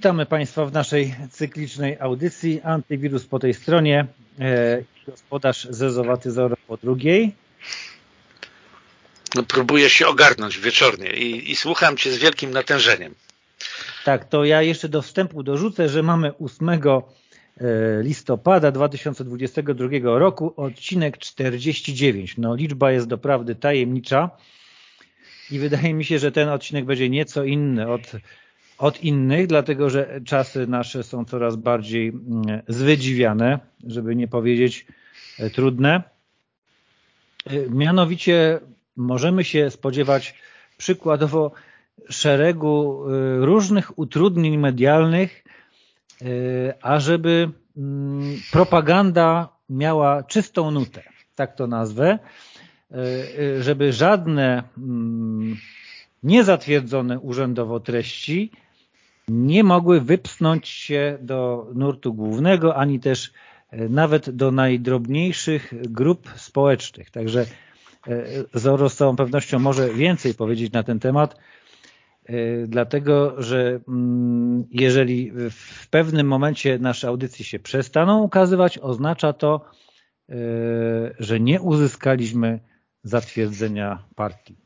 Witamy Państwa w naszej cyklicznej audycji. Antywirus po tej stronie, e, gospodarz Zezowaty Zoro po drugiej. No, próbuję się ogarnąć wieczornie i, i słucham Cię z wielkim natężeniem. Tak, to ja jeszcze do wstępu dorzucę, że mamy 8 e, listopada 2022 roku odcinek 49. No liczba jest doprawdy tajemnicza i wydaje mi się, że ten odcinek będzie nieco inny od od innych, dlatego że czasy nasze są coraz bardziej mm, zwydziwiane, żeby nie powiedzieć e, trudne. E, mianowicie możemy się spodziewać przykładowo szeregu e, różnych utrudnień medialnych, ażeby mm, propaganda miała czystą nutę, tak to nazwę, żeby żadne mm, niezatwierdzone urzędowo treści nie mogły wypsnąć się do nurtu głównego, ani też e, nawet do najdrobniejszych grup społecznych. Także e, Zoro z całą pewnością może więcej powiedzieć na ten temat, e, dlatego że mm, jeżeli w pewnym momencie nasze audycje się przestaną ukazywać, oznacza to, że nie uzyskaliśmy zatwierdzenia partii.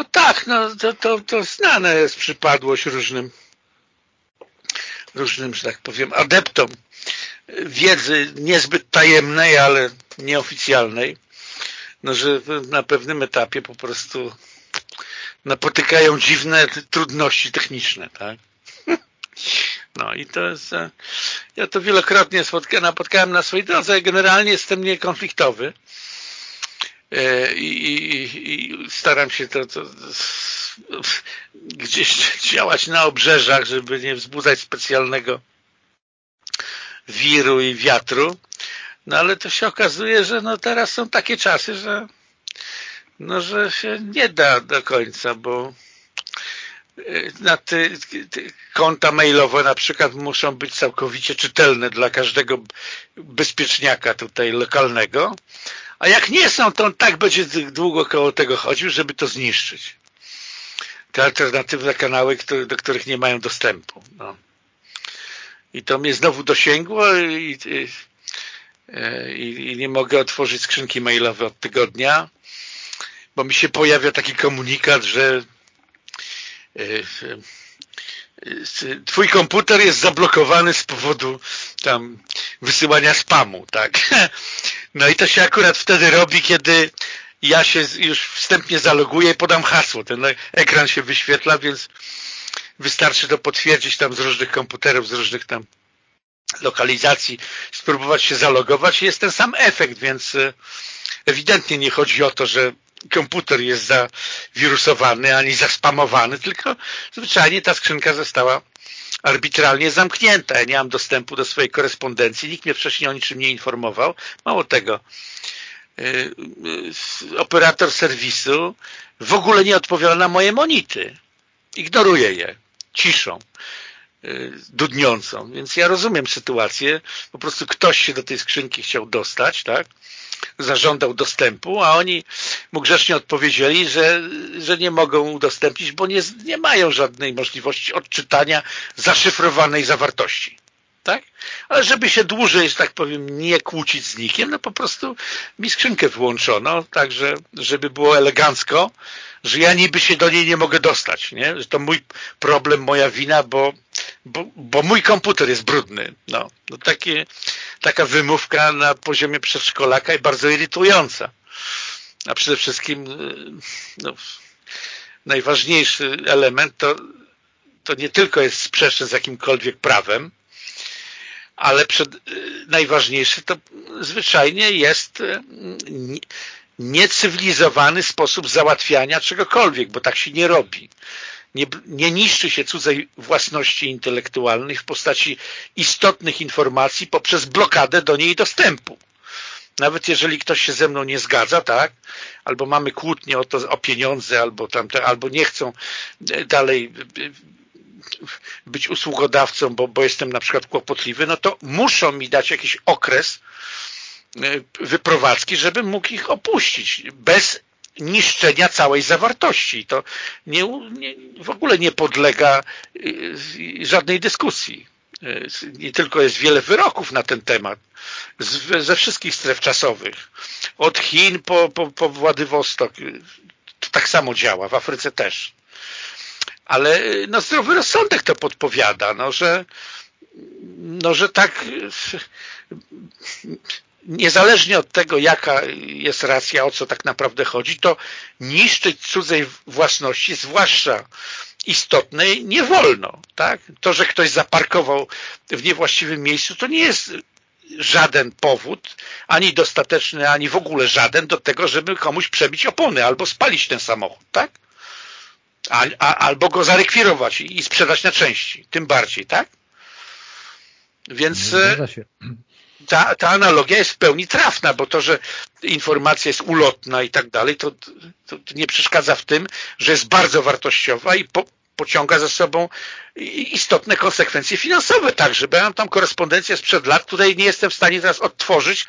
No tak, no to, to, to znane jest przypadłość różnym, różnym, że tak powiem, adeptom wiedzy niezbyt tajemnej, ale nieoficjalnej, no, że na pewnym etapie po prostu napotykają dziwne trudności techniczne, tak? No i to jest, e, ja to wielokrotnie spotkałem, napotkałem na swojej drodze, generalnie jestem niekonfliktowy, i, i, i staram się to, to, gdzieś działać na obrzeżach, żeby nie wzbudzać specjalnego wiru i wiatru. No ale to się okazuje, że no teraz są takie czasy, że no, że się nie da do końca, bo e, na te, te konta mailowe na przykład muszą być całkowicie czytelne dla każdego bezpieczniaka tutaj lokalnego, a jak nie są, to on tak będzie długo koło tego chodził, żeby to zniszczyć. Te alternatywne kanały, do których nie mają dostępu. No. I to mnie znowu dosięgło i, i, i nie mogę otworzyć skrzynki mailowej od tygodnia, bo mi się pojawia taki komunikat, że e, e, twój komputer jest zablokowany z powodu tam wysyłania spamu, tak? No i to się akurat wtedy robi, kiedy ja się już wstępnie zaloguję i podam hasło. Ten ekran się wyświetla, więc wystarczy to potwierdzić tam z różnych komputerów, z różnych tam lokalizacji, spróbować się zalogować i jest ten sam efekt, więc e, ewidentnie nie chodzi o to, że komputer jest zawirusowany ani zaspamowany, tylko zwyczajnie ta skrzynka została arbitralnie zamknięta. Ja nie mam dostępu do swojej korespondencji, nikt mnie wcześniej o niczym nie informował. Mało tego, y, y, operator serwisu w ogóle nie odpowiada na moje monity. Ignoruje je ciszą y, dudniącą. Więc ja rozumiem sytuację. Po prostu ktoś się do tej skrzynki chciał dostać, tak? Zażądał dostępu, a oni mu grzecznie odpowiedzieli, że, że nie mogą udostępnić, bo nie, nie mają żadnej możliwości odczytania zaszyfrowanej zawartości. Tak? Ale żeby się dłużej, że tak powiem, nie kłócić z nikim, no po prostu mi skrzynkę wyłączono, także żeby było elegancko, że ja niby się do niej nie mogę dostać, nie? że to mój problem, moja wina, bo, bo, bo mój komputer jest brudny. No, no takie, taka wymówka na poziomie przedszkolaka i bardzo irytująca. A przede wszystkim y, no, najważniejszy element to, to nie tylko jest sprzeczne z jakimkolwiek prawem, ale przed, y, najważniejszy to zwyczajnie jest y, niecywilizowany sposób załatwiania czegokolwiek, bo tak się nie robi. Nie, nie niszczy się cudzej własności intelektualnej w postaci istotnych informacji poprzez blokadę do niej dostępu. Nawet jeżeli ktoś się ze mną nie zgadza, tak, albo mamy kłótnie o, to, o pieniądze, albo, tamte, albo nie chcą e, dalej e, e, być usługodawcą, bo, bo jestem na przykład kłopotliwy, no to muszą mi dać jakiś okres wyprowadzki, żebym mógł ich opuścić bez niszczenia całej zawartości. To nie, nie, w ogóle nie podlega żadnej dyskusji. Nie tylko jest wiele wyroków na ten temat z, ze wszystkich stref czasowych. Od Chin po, po, po Władywostok. To tak samo działa, w Afryce też. Ale no, zdrowy rozsądek to podpowiada, no, że, no, że tak niezależnie od tego, jaka jest racja, o co tak naprawdę chodzi, to niszczyć cudzej własności, zwłaszcza istotnej, nie wolno. Tak? To, że ktoś zaparkował w niewłaściwym miejscu, to nie jest żaden powód, ani dostateczny, ani w ogóle żaden do tego, żeby komuś przebić opony albo spalić ten samochód, tak? A, a, albo go zarekwirować i, i sprzedać na części, tym bardziej, tak? Więc ta, ta analogia jest w pełni trafna, bo to, że informacja jest ulotna i tak dalej, to, to, nie przeszkadza w tym, że jest bardzo wartościowa i po, pociąga za sobą istotne konsekwencje finansowe także, bo ja mam tam korespondencję sprzed lat, której nie jestem w stanie teraz odtworzyć,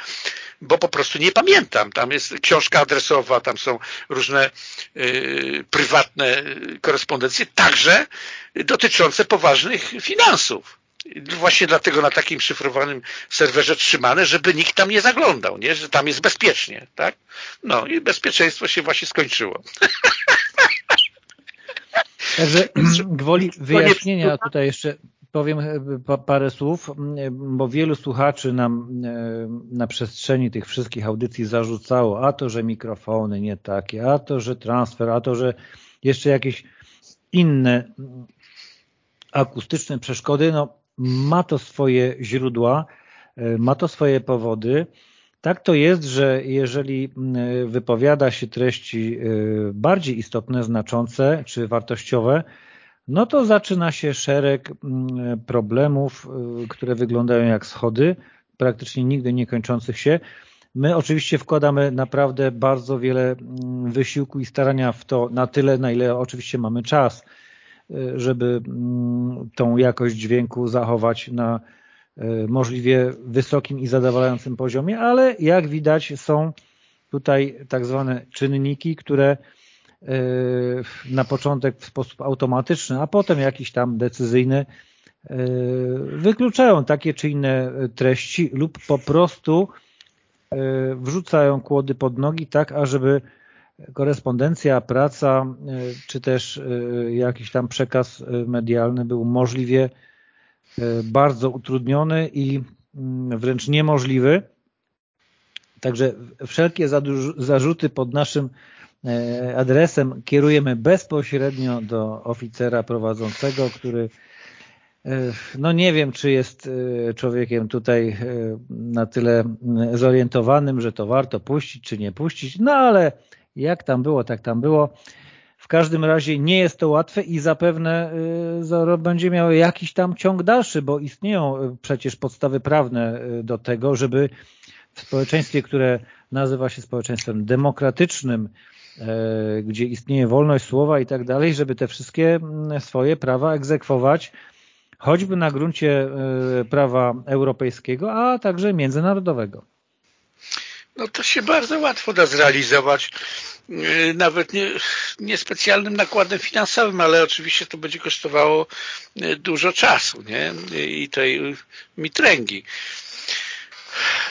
bo po prostu nie pamiętam. Tam jest książka adresowa, tam są różne y, prywatne korespondencje, także dotyczące poważnych finansów właśnie dlatego na takim szyfrowanym serwerze trzymane, żeby nikt tam nie zaglądał, nie? że tam jest bezpiecznie. tak? No i bezpieczeństwo się właśnie skończyło. Także gwoli wyjaśnienia tutaj jeszcze powiem e, parę słów, bo wielu słuchaczy nam e, na przestrzeni tych wszystkich audycji zarzucało, a to, że mikrofony nie takie, a to, że transfer, a to, że jeszcze jakieś inne akustyczne przeszkody. No, ma to swoje źródła, e, ma to swoje powody. Tak to jest, że jeżeli wypowiada się treści e, bardziej istotne, znaczące czy wartościowe, no to zaczyna się szereg problemów, e, które wyglądają jak schody, praktycznie nigdy nie kończących się. My oczywiście wkładamy naprawdę bardzo wiele wysiłku i starania w to na tyle, na ile oczywiście mamy czas żeby mm, tą jakość dźwięku zachować na e, możliwie wysokim i zadowalającym poziomie, ale jak widać są tutaj tak zwane czynniki, które e, na początek w sposób automatyczny, a potem jakiś tam decyzyjny e, wykluczają takie czy inne treści lub po prostu wrzucają kłody pod nogi tak, ażeby korespondencja, praca, e, czy też e, jakiś tam przekaz e, medialny był możliwie bardzo utrudniony i mm, wręcz niemożliwy. Także wszelkie zarzuty pod naszym adresem kierujemy bezpośrednio do oficera prowadzącego, który no nie wiem, czy jest człowiekiem tutaj na tyle zorientowanym, że to warto puścić, czy nie puścić, no ale jak tam było, tak tam było. W każdym razie nie jest to łatwe i zapewne y, będzie miało jakiś tam ciąg dalszy, bo istnieją y, przecież podstawy prawne y, do tego, żeby w społeczeństwie, które nazywa się społeczeństwem demokratycznym, gdzie istnieje wolność słowa i tak dalej, żeby te wszystkie mm, swoje prawa egzekwować, choćby na gruncie prawa europejskiego, a także międzynarodowego. No to się bardzo łatwo da zrealizować, y, nawet nie, nie specjalnym nakładem finansowym, ale oczywiście to będzie kosztowało y, dużo czasu nie? i tej mitręgi.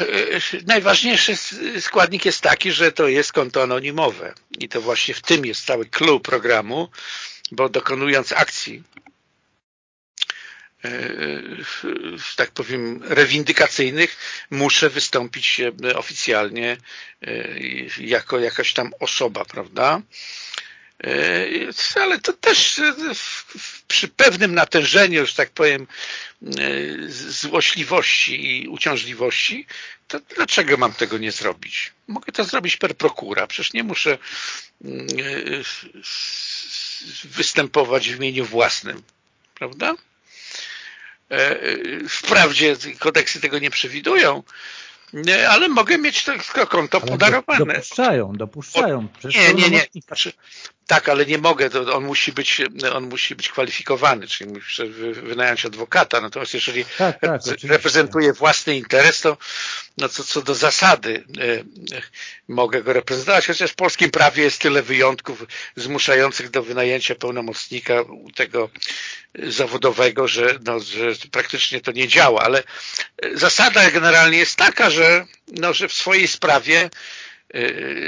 Y, najważniejszy składnik jest taki, że to jest konto anonimowe i to właśnie w tym jest cały clue programu, bo dokonując akcji tak powiem, rewindykacyjnych muszę wystąpić oficjalnie e, jako jakaś tam osoba, prawda? E, ale to też przy pewnym natężeniu, że tak powiem, e, złośliwości i uciążliwości, to dlaczego mam tego nie zrobić? Mogę to zrobić per prokura, przecież nie muszę występować w imieniu własnym, prawda? E, wprawdzie kodeksy tego nie przewidują, ale mogę mieć to konto podarowane. Dopuszczają, dopuszczają. nie, nie, nie. Znaczy, tak, ale nie mogę, to on musi być, on musi być kwalifikowany, czyli muszę wynająć adwokata, natomiast jeżeli tak, tak, reprezentuje własny interes, to no co, co do zasady e, mogę go reprezentować, chociaż w polskim prawie jest tyle wyjątków zmuszających do wynajęcia pełnomocnika tego zawodowego, że, no, że praktycznie to nie działa, ale zasada generalnie jest taka, że, no, że w swojej sprawie e,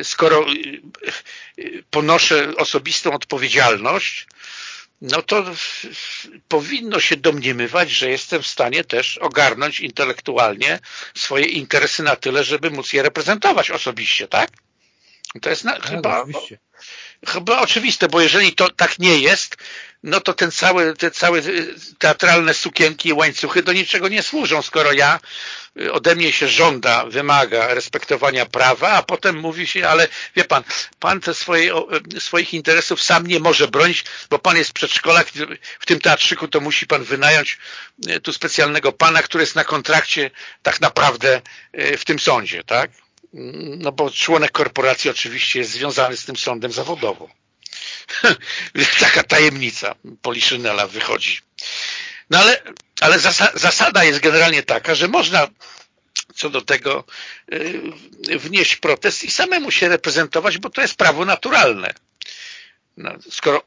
skoro e, ponoszę osobistą odpowiedzialność, no to powinno się domniemywać, że jestem w stanie też ogarnąć intelektualnie swoje interesy na tyle, żeby móc je reprezentować osobiście, tak? To jest na, tak, chyba, oczywiście. Chyba oczywiste, bo jeżeli to tak nie jest, no to ten cały, te całe teatralne sukienki i łańcuchy do niczego nie służą, skoro ja y, ode mnie się żąda, wymaga respektowania prawa, a potem mówi się, ale wie pan, pan te swoje, y, swoich interesów sam nie może bronić, bo pan jest przedszkolak, w tym teatrzyku to musi pan wynająć y, tu specjalnego pana, który jest na kontrakcie tak naprawdę w tym sądzie, tak? No bo członek korporacji oczywiście jest związany z tym sądem zawodowo. Taka tajemnica Poliszynela wychodzi. No ale, ale zasada jest generalnie taka, że można co do tego y, wnieść protest i samemu się reprezentować, bo to jest prawo naturalne. No, skoro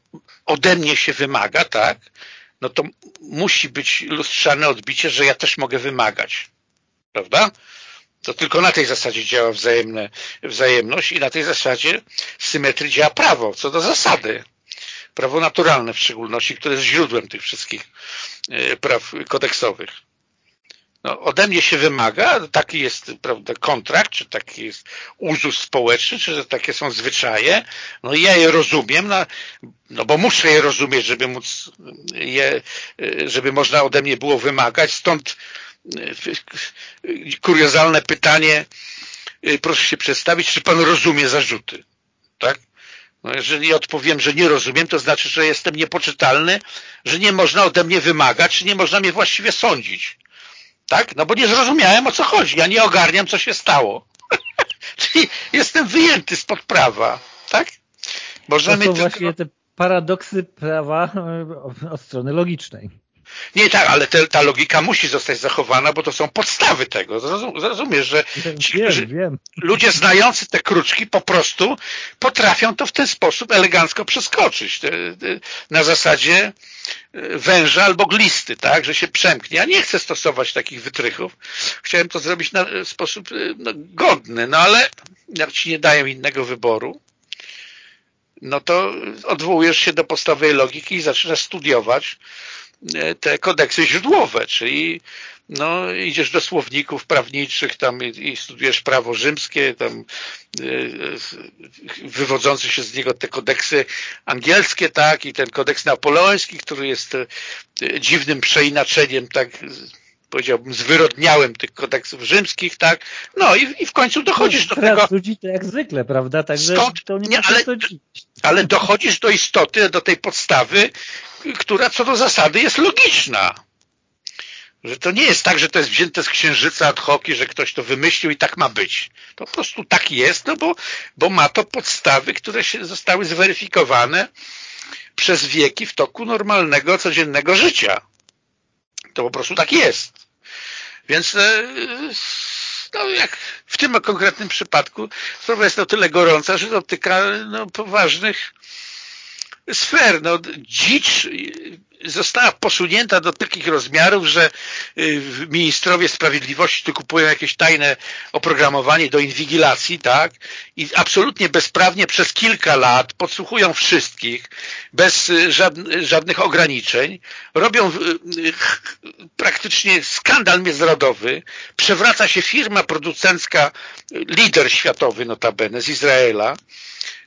ode mnie się wymaga, tak, no to musi być lustrzane odbicie, że ja też mogę wymagać. Prawda? To tylko na tej zasadzie działa wzajemne, wzajemność i na tej zasadzie symetrii działa prawo, co do zasady. Prawo naturalne w szczególności, które jest źródłem tych wszystkich e, praw kodeksowych. No, ode mnie się wymaga, taki jest prawda, kontrakt, czy taki jest uzus społeczny, czy takie są zwyczaje, no ja je rozumiem, no, no bo muszę je rozumieć, żeby móc je, e, żeby można ode mnie było wymagać, stąd kuriozalne pytanie, y, proszę się przedstawić, czy pan rozumie zarzuty, tak? No jeżeli odpowiem, że nie rozumiem, to znaczy, że jestem niepoczytalny, że nie można ode mnie wymagać, nie można mnie właściwie sądzić. Tak? No bo nie zrozumiałem, o co chodzi. Ja nie ogarniam, co się stało. Czyli jestem wyjęty spod prawa. Tak? Możemy to są tylko... właśnie te paradoksy prawa od strony logicznej. Nie tak, ale te, ta logika musi zostać zachowana, bo to są podstawy tego. Zrozumiesz, że, ci, wiem, że wiem. ludzie znający te kruczki po prostu potrafią to w ten sposób elegancko przeskoczyć. Na zasadzie e, węża albo glisty, tak, że się przemknie. Ja nie chcę stosować takich wytrychów. Chciałem to zrobić na sposób e, no, godny, no ale jak ci nie dają innego wyboru, no to odwołujesz się do podstawowej logiki i zaczynasz studiować te kodeksy źródłowe, czyli no, idziesz do słowników prawniczych tam i, i studujesz prawo rzymskie, tam y, wywodzące się z niego te kodeksy angielskie, tak, i ten kodeks napoleoński, który jest dziwnym przeinaczeniem, tak, powiedziałbym, zwyrodniałym tych kodeksów rzymskich, tak? No i, i w końcu dochodzisz no, do tego... ludzi to jak zwykle, prawda? Także Skąd? to nie, nie ale, ale dochodzisz do istoty, do tej podstawy, która co do zasady jest logiczna. Że to nie jest tak, że to jest wzięte z księżyca ad hoc że ktoś to wymyślił i tak ma być. To po prostu tak jest, no bo, bo ma to podstawy, które się zostały zweryfikowane przez wieki w toku normalnego, codziennego życia. To po prostu tak jest. Więc e, no, jak w tym konkretnym przypadku sprawa jest o tyle gorąca, że dotyka no, poważnych sfer. No, dzicz została posunięta do takich rozmiarów, że y, ministrowie sprawiedliwości tu kupują jakieś tajne oprogramowanie do inwigilacji, tak? I absolutnie bezprawnie przez kilka lat podsłuchują wszystkich, bez y, żadnych ograniczeń, robią y, praktycznie skandal międzynarodowy, przewraca się firma producencka, lider światowy notabene z Izraela,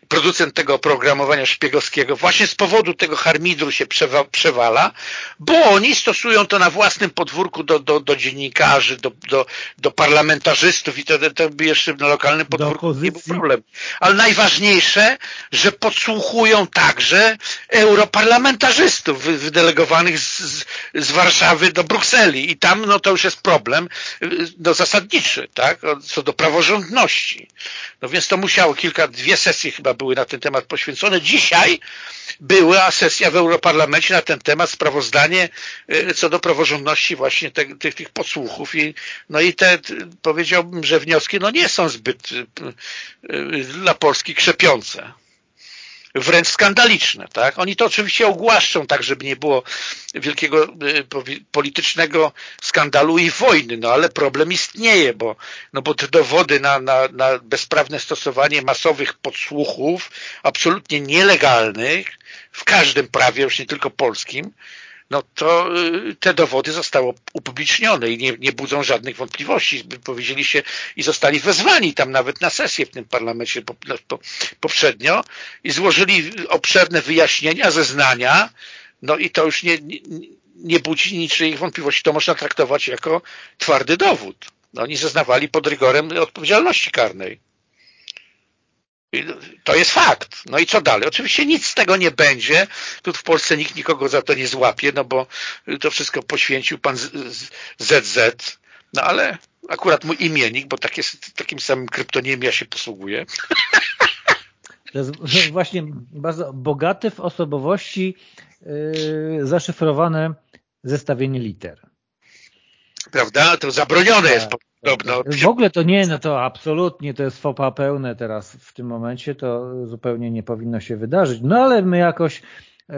producent tego oprogramowania szpiegowskiego właśnie z powodu tego harmidru się przewa przewala, bo oni stosują to na własnym podwórku do, do, do dziennikarzy, do, do, do parlamentarzystów i to, to by jeszcze na lokalnym podwórku nie był problem. Ale najważniejsze, że podsłuchują także europarlamentarzystów wydelegowanych z, z, z Warszawy do Brukseli i tam no to już jest problem no, zasadniczy, tak, co do praworządności. No więc to musiało kilka, dwie sesje chyba były na ten temat poświęcone. Dzisiaj była sesja w Europarlamencie na ten temat, sprawozdanie y, co do praworządności właśnie te, tych, tych podsłuchów i, no i te, powiedziałbym, że wnioski no nie są zbyt dla Polski krzepiące wręcz skandaliczne. Tak? Oni to oczywiście ogłaszczą tak, żeby nie było wielkiego y, politycznego skandalu i wojny, no ale problem istnieje, bo, no bo te dowody na, na, na bezprawne stosowanie masowych podsłuchów, absolutnie nielegalnych, w każdym prawie, już nie tylko polskim, no to y, te dowody zostały upublicznione i nie, nie budzą żadnych wątpliwości. Powiedzieli się i zostali wezwani tam nawet na sesję w tym parlamencie no, poprzednio i złożyli obszerne wyjaśnienia, zeznania, no i to już nie, nie, nie budzi niczyich wątpliwości. To można traktować jako twardy dowód. No, oni zeznawali pod rygorem odpowiedzialności karnej. To jest fakt. No i co dalej? Oczywiście nic z tego nie będzie. Tu w Polsce nikt nikogo za to nie złapie, no bo to wszystko poświęcił pan ZZ. No ale akurat mój imiennik, bo tak jest, takim samym kryptoniem ja się posługuję. To jest właśnie bardzo bogate w osobowości yy, zaszyfrowane zestawienie liter. Prawda? To zabronione tak. jest Dobra. W ogóle to nie, no to absolutnie to jest fopa pełne teraz w tym momencie, to zupełnie nie powinno się wydarzyć. No ale my jakoś y,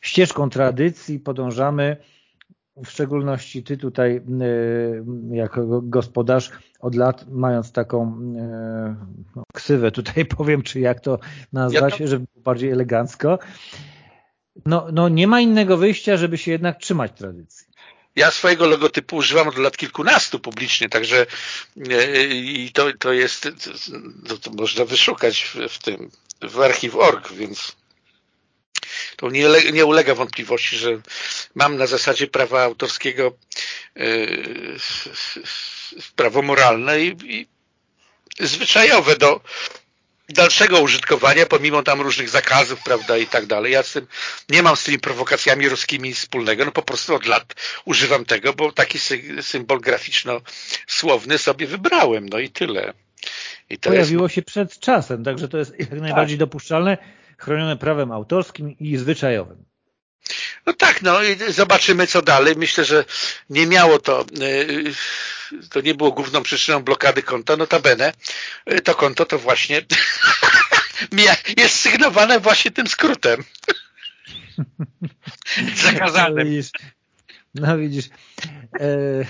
ścieżką tradycji podążamy, w szczególności ty tutaj y, jako gospodarz od lat mając taką y, ksywę tutaj powiem, czy jak to nazwać, ja to... żeby było bardziej elegancko. No, no nie ma innego wyjścia, żeby się jednak trzymać tradycji. Ja swojego logotypu używam od lat kilkunastu publicznie, także e, i to, to jest, to, to można wyszukać w, w tym, w archiw.org, więc to nie, nie ulega wątpliwości, że mam na zasadzie prawa autorskiego yy, prawo moralne i, i zwyczajowe do, dalszego użytkowania, pomimo tam różnych zakazów, prawda, i tak dalej. Ja z tym nie mam z tymi prowokacjami ruskimi wspólnego, no po prostu od lat używam tego, bo taki symbol graficzno-słowny sobie wybrałem, no i tyle. I Pojawiło jest... się przed czasem, także to jest jak najbardziej tak. dopuszczalne, chronione prawem autorskim i zwyczajowym. No tak, no i zobaczymy co dalej. Myślę, że nie miało to, y, to nie było główną przyczyną blokady konta, notabene y, to konto to właśnie jest sygnowane właśnie tym skrótem. Zakazanym. No widzisz, no widzisz. E,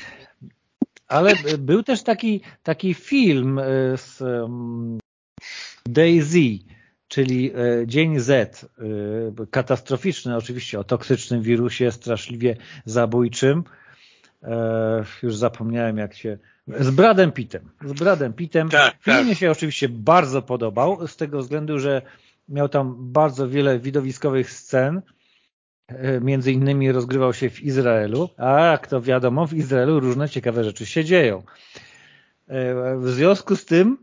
ale był też taki, taki film e, z um, Daisy, czyli e, dzień Z, e, katastroficzny oczywiście o toksycznym wirusie, straszliwie zabójczym. E, już zapomniałem jak się... Z Bradem Pittem. Z Bradem Pittem. Tak, Film tak. mi się oczywiście bardzo podobał, z tego względu, że miał tam bardzo wiele widowiskowych scen, między innymi rozgrywał się w Izraelu, a jak to wiadomo, w Izraelu różne ciekawe rzeczy się dzieją. W związku z tym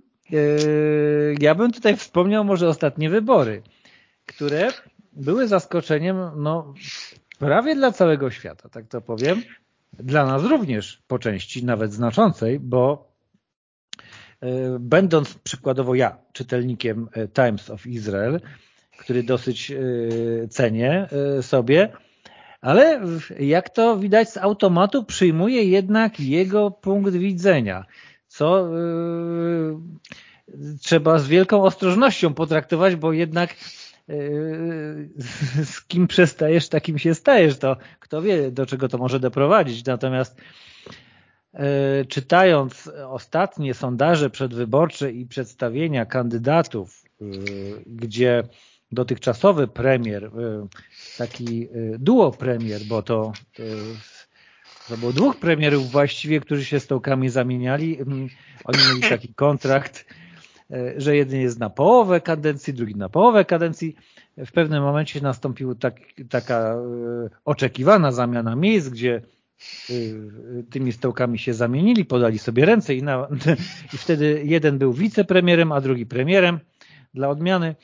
ja bym tutaj wspomniał może ostatnie wybory, które były zaskoczeniem no, prawie dla całego świata, tak to powiem. Dla nas również po części, nawet znaczącej, bo yy, będąc przykładowo ja czytelnikiem yy, Times of Israel, który dosyć cenię sobie, ale jak to widać z automatu przyjmuje jednak jego punkt widzenia co trzeba z wielką ostrożnością potraktować, bo jednak z kim przestajesz, takim się stajesz. To kto wie, do czego to może doprowadzić. Natomiast yy, czytając ostatnie sondaże przedwyborcze i przedstawienia kandydatów, gdzie dotychczasowy premier, taki duo premier, bo to to było dwóch premierów właściwie, którzy się stołkami zamieniali. Oni mieli taki kontrakt, że jeden jest na połowę kadencji, drugi na połowę kadencji. W pewnym momencie nastąpiła tak, taka e, oczekiwana zamiana miejsc, gdzie e, tymi stołkami się zamienili, podali sobie ręce i, na, i wtedy jeden był wicepremierem, a drugi premierem dla odmiany.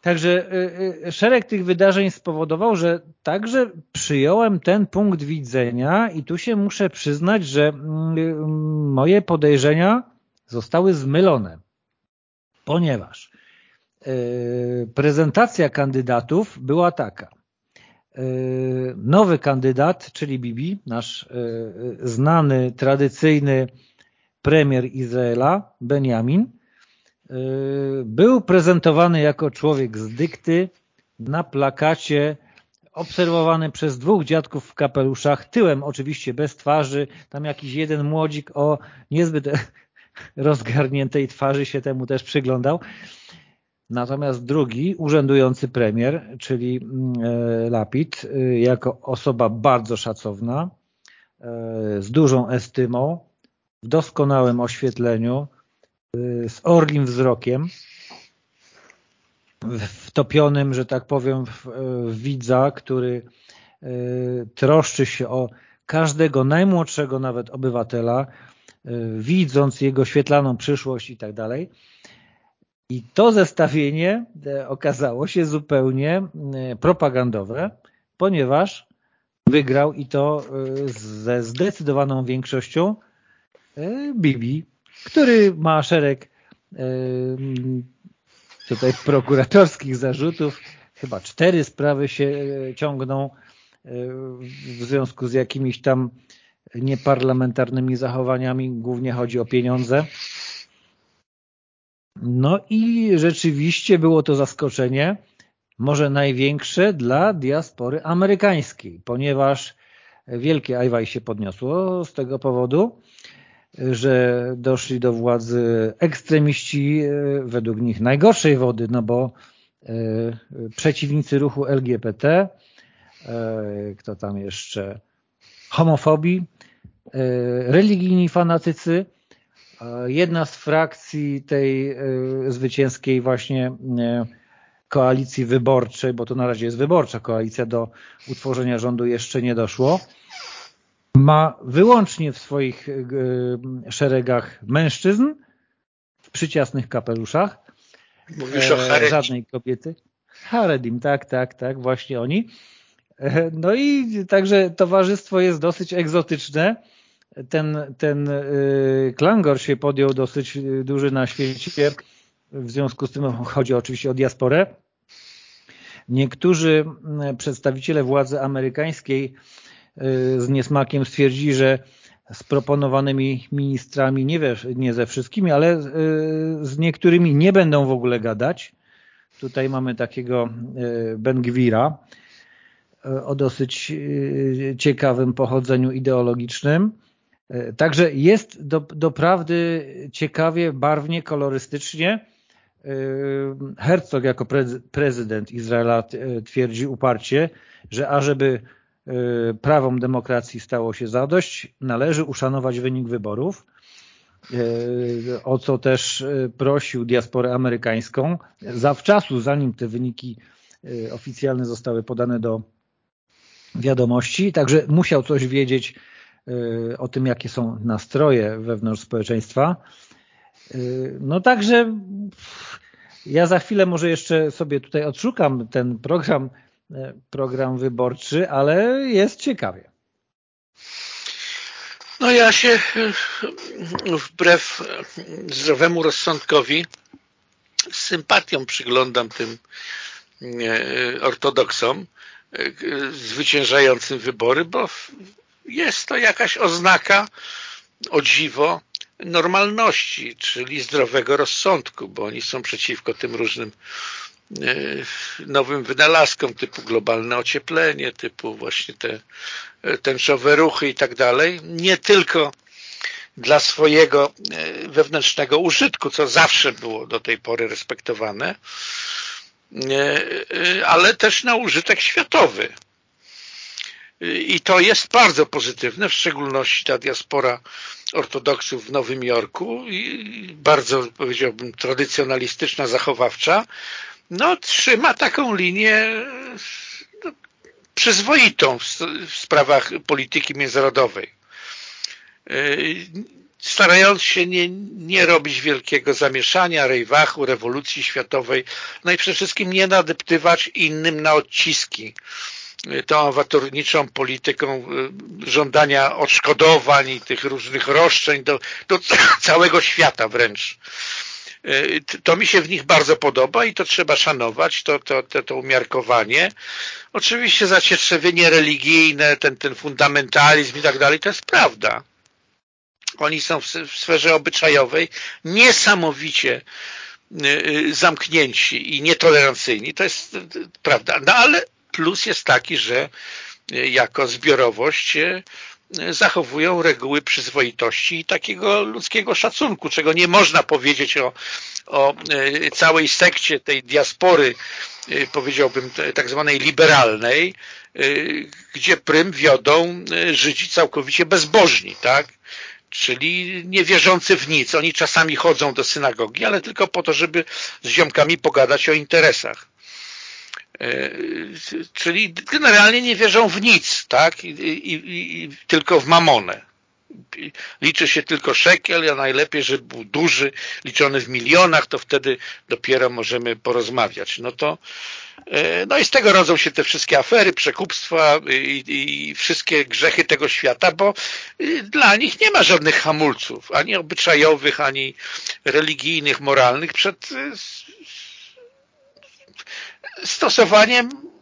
Także szereg tych wydarzeń spowodował, że także przyjąłem ten punkt widzenia i tu się muszę przyznać, że mm, moje podejrzenia zostały zmylone, ponieważ prezentacja kandydatów była taka. Nowy kandydat, czyli Bibi, nasz znany, tradycyjny premier Izraela, Benjamin, był prezentowany jako człowiek z dykty na plakacie obserwowany przez dwóch dziadków w kapeluszach, tyłem oczywiście bez twarzy, tam jakiś jeden młodzik o niezbyt rozgarniętej twarzy się temu też przyglądał. Natomiast drugi, urzędujący premier, czyli mm, e, Lapid, e, jako osoba bardzo szacowna, e, z dużą estymą, w doskonałym oświetleniu, z orlim wzrokiem, wtopionym, że tak powiem, w, w widza, który troszczy się o każdego najmłodszego nawet obywatela, widząc jego świetlaną przyszłość i tak dalej. I to zestawienie e, okazało się zupełnie e, propagandowe, ponieważ wygrał i to e, ze zdecydowaną większością Bibi, który ma szereg tutaj prokuratorskich zarzutów. Chyba cztery sprawy się ciągną w związku z jakimiś tam nieparlamentarnymi zachowaniami. Głównie chodzi o pieniądze. No i rzeczywiście było to zaskoczenie, może największe dla diaspory amerykańskiej, ponieważ wielkie ajwaj się podniosło z tego powodu, że doszli do władzy ekstremiści e, według nich najgorszej wody, no bo e, przeciwnicy ruchu LGBT, e, kto tam jeszcze, homofobii, religijni fanatycy, Jedna z frakcji tej e, zwycięskiej właśnie e, koalicji wyborczej, bo to na razie jest wyborcza koalicja, do utworzenia rządu jeszcze nie doszło, ma wyłącznie w swoich e, szeregach mężczyzn w przyciasnych kapeluszach. Mówisz o Haredim. Żadnej kobiety. Haredim, tak, tak, tak, właśnie oni. No i także towarzystwo jest dosyć egzotyczne ten, ten y, klangor się podjął dosyć y, duży na świecie, w związku z tym chodzi oczywiście o diasporę. Niektórzy y, przedstawiciele władzy amerykańskiej z niesmakiem stwierdzili, że z proponowanymi ministrami, nie, wie, nie ze wszystkimi, ale z niektórymi nie będą w ogóle gadać. Tutaj mamy takiego Ben Gwira o dosyć ciekawym pochodzeniu ideologicznym. E, także jest do, doprawdy ciekawie, barwnie, kolorystycznie. E, Herzog jako prezydent Izraela e, twierdzi uparcie, że ażeby prawom demokracji stało się zadość, należy uszanować wynik wyborów, o co też prosił diasporę amerykańską. Zawczasu, zanim te wyniki oficjalne zostały podane do wiadomości, także musiał coś wiedzieć o tym, jakie są nastroje wewnątrz społeczeństwa. Y, no także ja za chwilę może jeszcze sobie tutaj odszukam ten program, y, program wyborczy, ale jest ciekawie. No ja się wbrew zdrowemu rozsądkowi z sympatią przyglądam tym ortodoksom zwyciężającym wybory, bo jest to jakaś oznaka, o dziwo, normalności, czyli zdrowego rozsądku, bo oni są przeciwko tym różnym e, nowym wynalazkom typu globalne ocieplenie, typu właśnie te e, tęczowe ruchy i tak dalej. Nie tylko dla swojego e, wewnętrznego użytku, co zawsze było do tej pory respektowane, ale też na użytek światowy. I to jest bardzo pozytywne, w szczególności ta diaspora ortodoksów w Nowym Jorku i bardzo, powiedziałbym, tradycjonalistyczna, zachowawcza, no trzyma taką linię no, przyzwoitą w, w sprawach polityki międzynarodowej. Starając się nie, nie robić wielkiego zamieszania, rejwachu, rewolucji światowej, no i przede wszystkim nie nadeptywać innym na odciski tą awaturniczą polityką y, żądania odszkodowań i tych różnych roszczeń do, do całego świata wręcz. To mi się w nich bardzo podoba i to trzeba szanować, to, to, to, to umiarkowanie. Oczywiście zacietrzewienie religijne, ten, ten fundamentalizm i tak dalej, to jest prawda. Oni są w sferze obyczajowej niesamowicie zamknięci i nietolerancyjni. To jest prawda. No ale plus jest taki, że jako zbiorowość zachowują reguły przyzwoitości i takiego ludzkiego szacunku, czego nie można powiedzieć o, o e, całej sekcie tej diaspory, e, powiedziałbym tak zwanej liberalnej, e, gdzie prym wiodą Żydzi całkowicie bezbożni, tak? czyli niewierzący w nic. Oni czasami chodzą do synagogi, ale tylko po to, żeby z ziomkami pogadać o interesach. E, czyli generalnie nie wierzą w nic, tak? I, i, i tylko w mamonę. Liczy się tylko szekiel, a najlepiej, żeby był duży, liczony w milionach, to wtedy dopiero możemy porozmawiać. No to e, no i z tego rodzą się te wszystkie afery, przekupstwa i, i wszystkie grzechy tego świata, bo y, dla nich nie ma żadnych hamulców, ani obyczajowych, ani religijnych, moralnych przed y, stosowaniem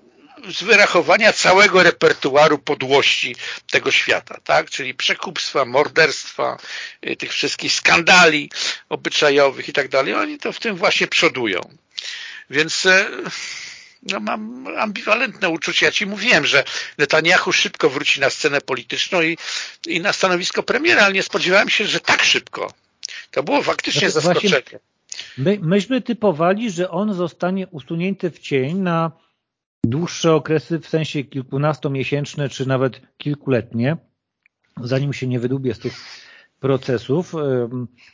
z wyrachowania całego repertuaru podłości tego świata, tak? czyli przekupstwa, morderstwa, y, tych wszystkich skandali obyczajowych i tak dalej. Oni to w tym właśnie przodują. Więc e, no, mam ambiwalentne uczucie. Ja Ci mówiłem, że Netanyahu szybko wróci na scenę polityczną i, i na stanowisko premiera, ale nie spodziewałem się, że tak szybko. To było faktycznie no zaskoczenie. Właśnie My, myśmy typowali, że on zostanie usunięty w cień na dłuższe okresy, w sensie kilkunastomiesięczne, czy nawet kilkuletnie, zanim się nie wydubie z tych procesów,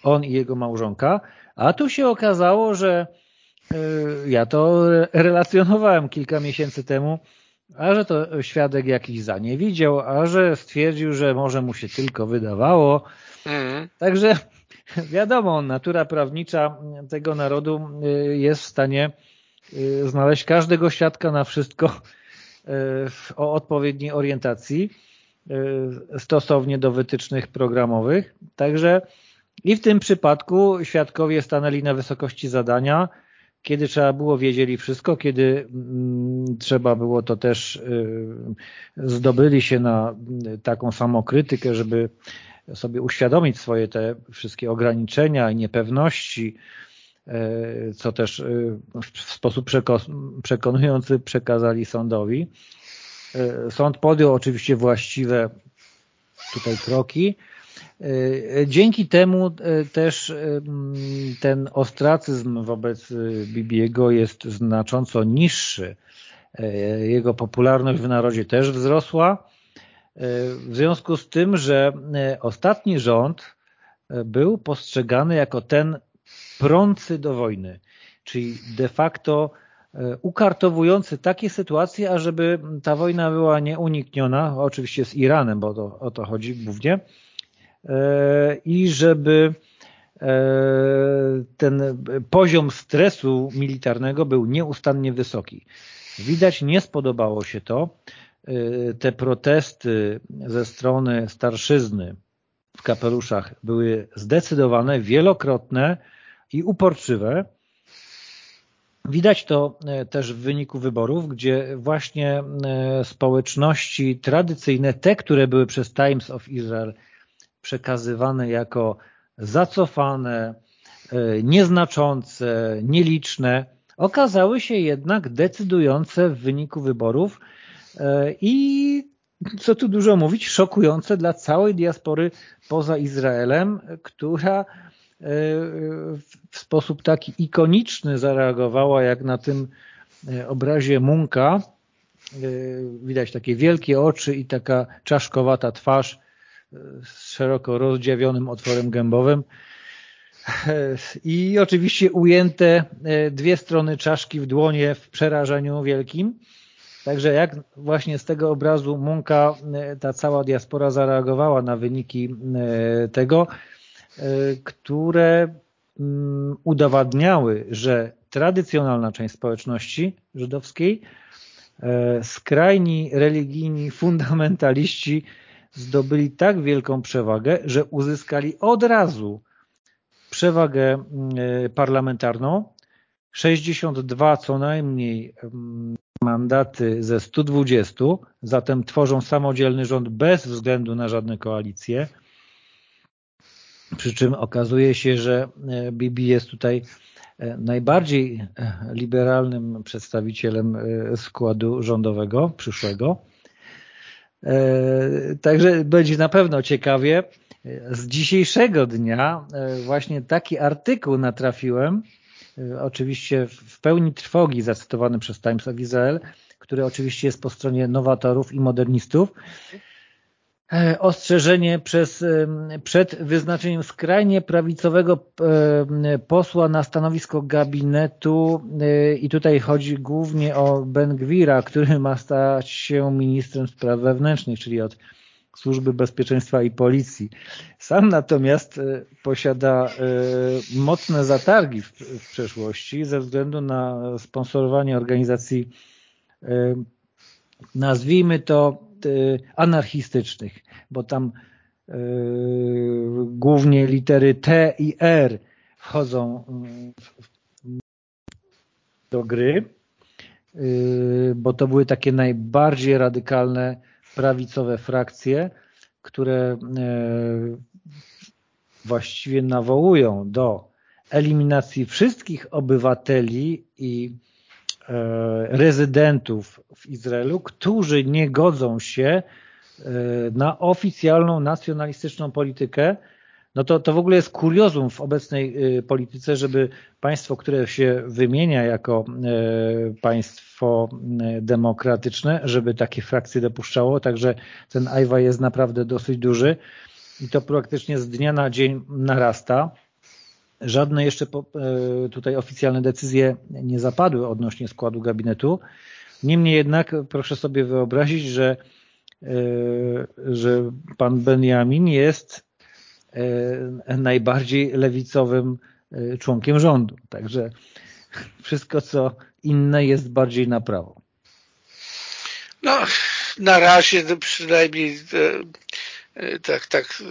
on i jego małżonka, a tu się okazało, że e, ja to relacjonowałem kilka miesięcy temu, a że to świadek jakiś za nie widział, a że stwierdził, że może mu się tylko wydawało. Mm. Także wiadomo, natura prawnicza tego narodu y, jest w stanie y, znaleźć każdego świadka na wszystko y, o odpowiedniej orientacji stosownie do wytycznych programowych. Także i w tym przypadku świadkowie stanęli na wysokości zadania, kiedy trzeba było wiedzieli wszystko, kiedy mm, trzeba było to też zdobyli się na taką samokrytykę, żeby sobie uświadomić swoje te wszystkie ograniczenia i niepewności, e, co też e, w sposób przekonujący przekazali sądowi. E, sąd podjął oczywiście właściwe tutaj kroki. Dzięki temu też ten ostracyzm wobec Bibiego jest znacząco niższy. Jego popularność w narodzie też wzrosła w związku z tym, że e, ostatni rząd e, był postrzegany jako ten prący do wojny, czyli de facto e, ukartowujący takie sytuacje, ażeby ta wojna była nieunikniona, oczywiście z Iranem, bo to, o to chodzi głównie, i żeby ten poziom stresu militarnego był nieustannie wysoki. Widać, nie spodobało się to te protesty ze strony starszyzny w kapeluszach były zdecydowane, wielokrotne i uporczywe. Widać to y, też w wyniku wyborów, gdzie właśnie y, społeczności tradycyjne, te, które były przez Times of Israel przekazywane jako zacofane, nieznaczące, nieliczne, okazały się jednak decydujące w wyniku wyborów i co tu dużo mówić, szokujące dla całej diaspory poza Izraelem, która e, w sposób taki ikoniczny zareagowała, jak na tym e, obrazie Munka. Widać takie wielkie oczy i taka czaszkowata twarz z szeroko rozdziawionym otworem gębowym. I oczywiście ujęte dwie strony czaszki w dłonie w przerażeniu wielkim. Także jak właśnie z tego obrazu Munka e, ta cała diaspora zareagowała na wyniki e, tego, e, które mm, udowadniały, że tradycjonalna część społeczności żydowskiej, skrajni religijni fundamentaliści zdobyli tak wielką przewagę, że uzyskali od razu przewagę parlamentarną, 62 co najmniej mandaty ze 120, zatem tworzą samodzielny rząd bez względu na żadne koalicje. Przy czym okazuje się, że e, Bibi jest tutaj e, najbardziej e, liberalnym przedstawicielem składu rządowego przyszłego. Także będzie na pewno ciekawie. Z dzisiejszego dnia właśnie taki artykuł natrafiłem, oczywiście w pełni trwogi zacytowany przez Times of Israel, który oczywiście jest po stronie nowatorów i modernistów, E, ostrzeżenie przez, przed wyznaczeniem skrajnie prawicowego posła na stanowisko gabinetu e, i tutaj chodzi głównie o Ben Gwira, który ma stać się ministrem spraw wewnętrznych, czyli od Służby Bezpieczeństwa i Policji. Sam natomiast e, posiada mocne zatargi w, przeszłości ze względu na sponsorowanie organizacji nazwijmy to anarchistycznych, bo tam głównie litery T i R wchodzą do gry, bo to były takie najbardziej radykalne prawicowe frakcje, które właściwie nawołują do eliminacji wszystkich obywateli i E, rezydentów w Izraelu, którzy nie godzą się e, na oficjalną nacjonalistyczną politykę, no to, to w ogóle jest kuriozum w obecnej e, polityce, żeby państwo, które się wymienia jako państwo demokratyczne, żeby takie frakcje dopuszczało, także ten ajwa jest naprawdę dosyć duży i to praktycznie z dnia na dzień narasta. Żadne jeszcze e, tutaj oficjalne decyzje nie zapadły odnośnie składu gabinetu. Niemniej jednak proszę sobie wyobrazić, że, e, że pan Benjamin jest e, najbardziej lewicowym członkiem rządu. Także wszystko, co inne jest bardziej na prawo. No, na razie przynajmniej tak, tak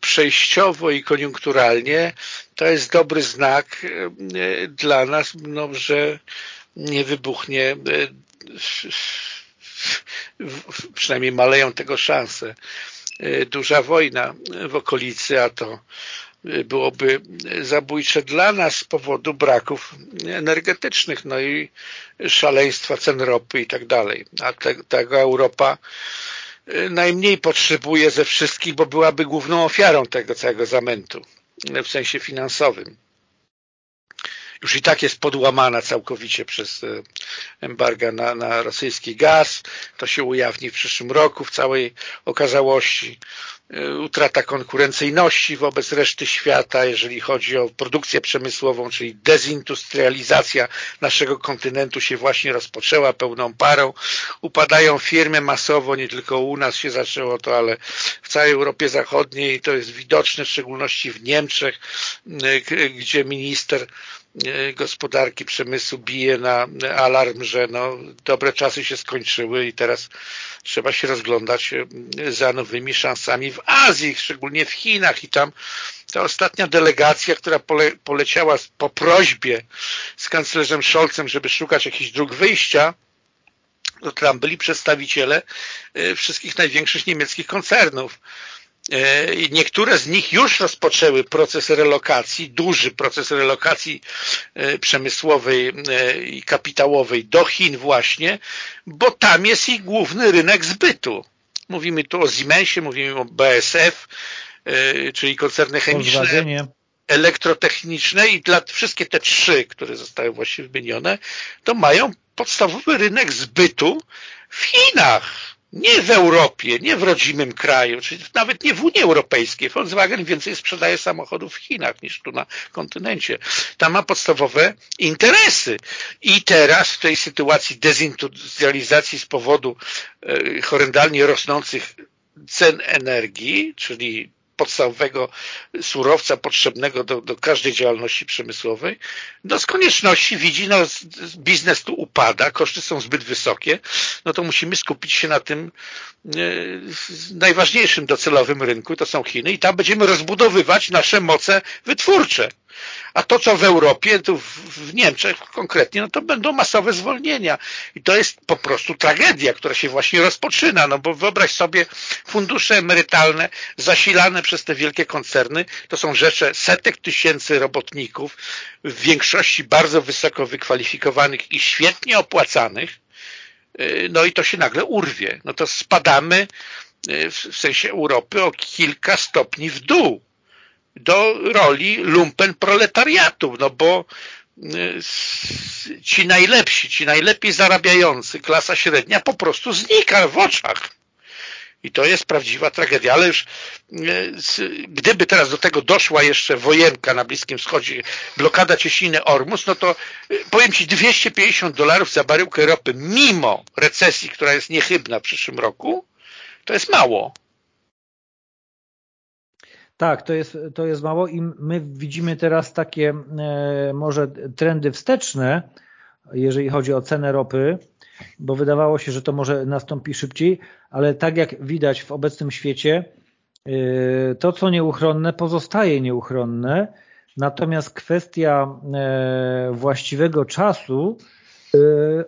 przejściowo i koniunkturalnie, to jest dobry znak e, dla nas, no, że nie wybuchnie, e, przynajmniej maleją tego szanse, e, duża wojna w okolicy, a to byłoby zabójcze dla nas z powodu braków energetycznych, no i szaleństwa cen ropy i tak dalej. A te, tego Europa najmniej potrzebuje ze wszystkich, bo byłaby główną ofiarą tego całego zamętu w sensie finansowym. Już i tak jest podłamana całkowicie przez e, embarga na, na rosyjski gaz. To się ujawni w przyszłym roku w całej okazałości. E, utrata konkurencyjności wobec reszty świata, jeżeli chodzi o produkcję przemysłową, czyli dezindustrializacja naszego kontynentu się właśnie rozpoczęła pełną parą. Upadają firmy masowo, nie tylko u nas się zaczęło to, ale w całej Europie Zachodniej to jest widoczne, w szczególności w Niemczech, gdzie minister gospodarki, przemysłu bije na alarm, że no, dobre czasy się skończyły i teraz trzeba się rozglądać e, za nowymi szansami w Azji, szczególnie w Chinach. I tam ta ostatnia delegacja, która pole, poleciała po prośbie z kanclerzem Scholzem, żeby szukać jakichś dróg wyjścia, to tam byli przedstawiciele e, wszystkich największych niemieckich koncernów. E, niektóre z nich już rozpoczęły proces relokacji, duży proces relokacji e, przemysłowej e, i kapitałowej do Chin właśnie, bo tam jest ich główny rynek zbytu. Mówimy tu o Siemensie, mówimy o BSF, czyli koncerny chemiczne, elektrotechniczne i dla wszystkie te trzy, które zostały właśnie wymienione, to mają podstawowy rynek zbytu w Chinach nie w Europie, nie w rodzimym kraju, czyli nawet nie w Unii Europejskiej. Volkswagen więcej sprzedaje samochodów w Chinach niż tu na kontynencie. Tam ma podstawowe interesy. I teraz w tej sytuacji dezindustrializacji z powodu e, horrendalnie rosnących cen energii, czyli podstawowego surowca potrzebnego do, do każdej działalności przemysłowej, no z konieczności widzi, no biznes tu upada, koszty są zbyt wysokie, no to musimy skupić się na tym e, najważniejszym docelowym rynku, to są Chiny i tam będziemy rozbudowywać nasze moce wytwórcze. A to, co w Europie, tu w Niemczech konkretnie, no to będą masowe zwolnienia. I to jest po prostu tragedia, która się właśnie rozpoczyna. No bo wyobraź sobie fundusze emerytalne zasilane przez te wielkie koncerny. To są rzeczy setek tysięcy robotników, w większości bardzo wysoko wykwalifikowanych i świetnie opłacanych. Y, no i to się nagle urwie. No to spadamy y, w sensie Europy o kilka stopni w dół do roli lumpen proletariatu, no bo y, ci najlepsi, ci najlepiej zarabiający, klasa średnia po prostu znika w oczach. I to jest prawdziwa tragedia, ale już y, gdyby teraz do tego doszła jeszcze wojenka na Bliskim Wschodzie, blokada cieśniny Ormus, no to y, powiem Ci 250 dolarów za baryłkę ropy mimo recesji, która jest niechybna w przyszłym roku, to jest mało. Tak, to jest, to jest mało i my widzimy teraz takie e, może trendy wsteczne, jeżeli chodzi o cenę ropy, bo wydawało się, że to może nastąpi szybciej, ale tak jak widać w obecnym świecie, e, to co nieuchronne pozostaje nieuchronne, natomiast kwestia e, właściwego czasu,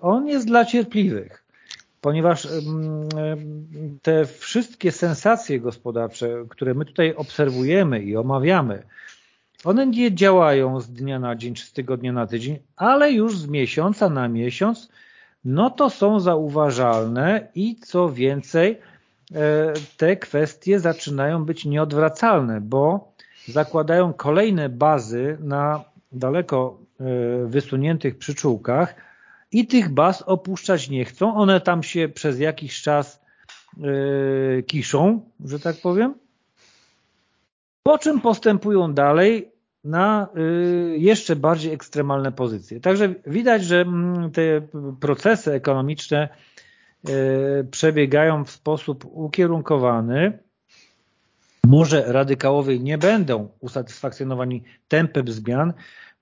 on jest dla cierpliwych ponieważ te wszystkie sensacje gospodarcze, które my tutaj obserwujemy i omawiamy, one nie działają z dnia na dzień czy z tygodnia na tydzień, ale już z miesiąca na miesiąc, no to są zauważalne i co więcej, e, te kwestie zaczynają być nieodwracalne, bo zakładają kolejne bazy na daleko e, wysuniętych przyczółkach, i tych baz opuszczać nie chcą. One tam się przez jakiś czas yy, kiszą, że tak powiem. Po czym postępują dalej na yy, jeszcze bardziej ekstremalne pozycje. Także widać, że mm, te procesy ekonomiczne yy, przebiegają w sposób ukierunkowany. Może radykałowie nie będą usatysfakcjonowani tempem zmian,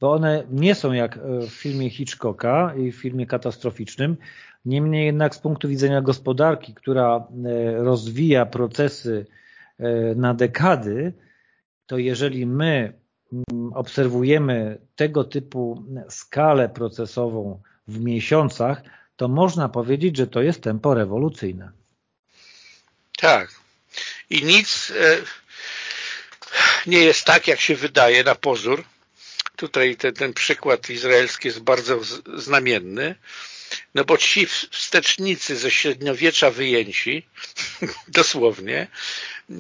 bo one nie są jak e, w filmie Hitchcocka i w filmie katastroficznym. Niemniej jednak z punktu widzenia gospodarki, która e, rozwija procesy e, na dekady, to jeżeli my mm, obserwujemy tego typu skalę procesową w miesiącach, to można powiedzieć, że to jest tempo rewolucyjne. Tak. I nic nie jest tak, jak się wydaje na pozór, tutaj ten, ten przykład izraelski jest bardzo znamienny, no bo ci wstecznicy ze średniowiecza wyjęci, dosłownie,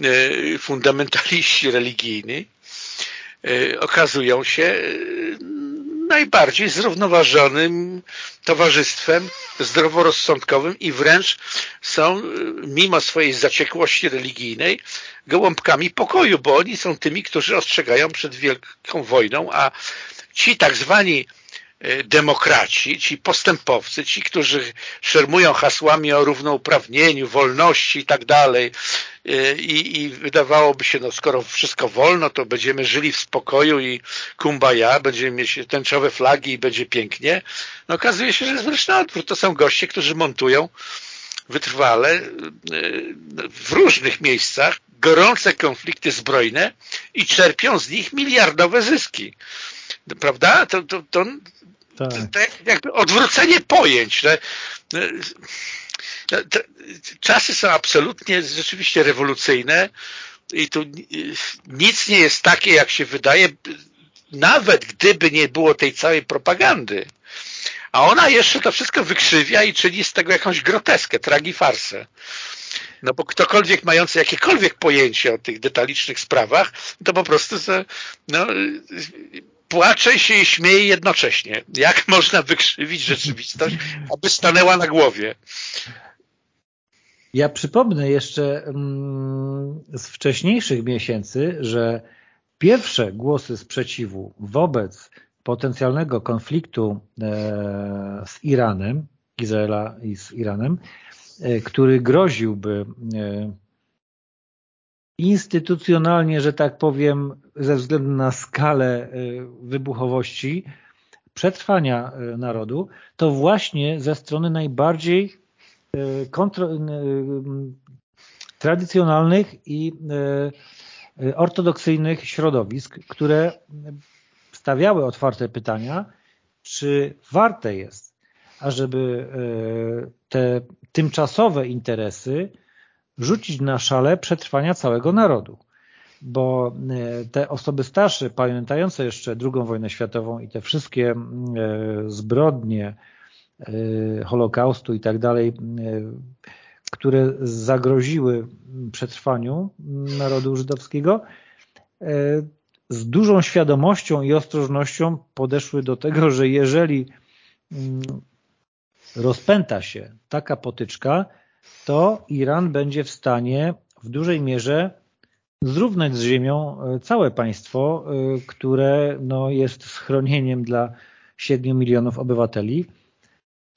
e, fundamentaliści religijni, e, okazują się e, najbardziej zrównoważonym towarzystwem zdroworozsądkowym i wręcz są, mimo swojej zaciekłości religijnej, gołąbkami pokoju, bo oni są tymi, którzy ostrzegają przed wielką wojną, a ci tak zwani demokraci, ci postępowcy, ci, którzy szermują hasłami o równouprawnieniu, wolności i tak dalej e, i, wydawałoby się, no skoro wszystko wolno, to będziemy żyli w spokoju i kumbaya, będziemy mieć tęczowe flagi i będzie pięknie. No okazuje się, że jest wreszcie odwrót. To są goście, którzy montują wytrwale e, w różnych miejscach gorące konflikty zbrojne i czerpią z nich miliardowe zyski. Prawda? To, to, to, tak. to jakby odwrócenie pojęć. Że, czasy są absolutnie rzeczywiście rewolucyjne i tu nic nie jest takie, jak się wydaje, nawet gdyby nie było tej całej propagandy. A ona jeszcze to wszystko wykrzywia i czyni z tego jakąś groteskę, tragifarsę. No bo ktokolwiek mający jakiekolwiek pojęcie o tych detalicznych sprawach, to po prostu no, płacze się i śmieje jednocześnie. Jak można wykrzywić rzeczywistość, aby stanęła na głowie? Ja przypomnę jeszcze mm, z wcześniejszych miesięcy, że pierwsze głosy sprzeciwu wobec potencjalnego konfliktu e, z Iranem, Izraela i z Iranem, e, który groziłby e, instytucjonalnie, że tak powiem, ze względu na skalę wybuchowości przetrwania narodu, to właśnie ze strony najbardziej tradycjonalnych i ortodoksyjnych środowisk, które stawiały otwarte pytania, czy warte jest, ażeby te tymczasowe interesy rzucić na szale przetrwania całego narodu. Bo e, te osoby starsze, pamiętające jeszcze II wojnę światową i te wszystkie e, zbrodnie Holokaustu i tak dalej, które zagroziły przetrwaniu narodu żydowskiego, z dużą świadomością i ostrożnością podeszły do tego, że jeżeli mm, rozpęta się taka potyczka, to Iran będzie w stanie w dużej mierze zrównać z ziemią e, całe państwo, e, które no, jest schronieniem dla 7 milionów obywateli.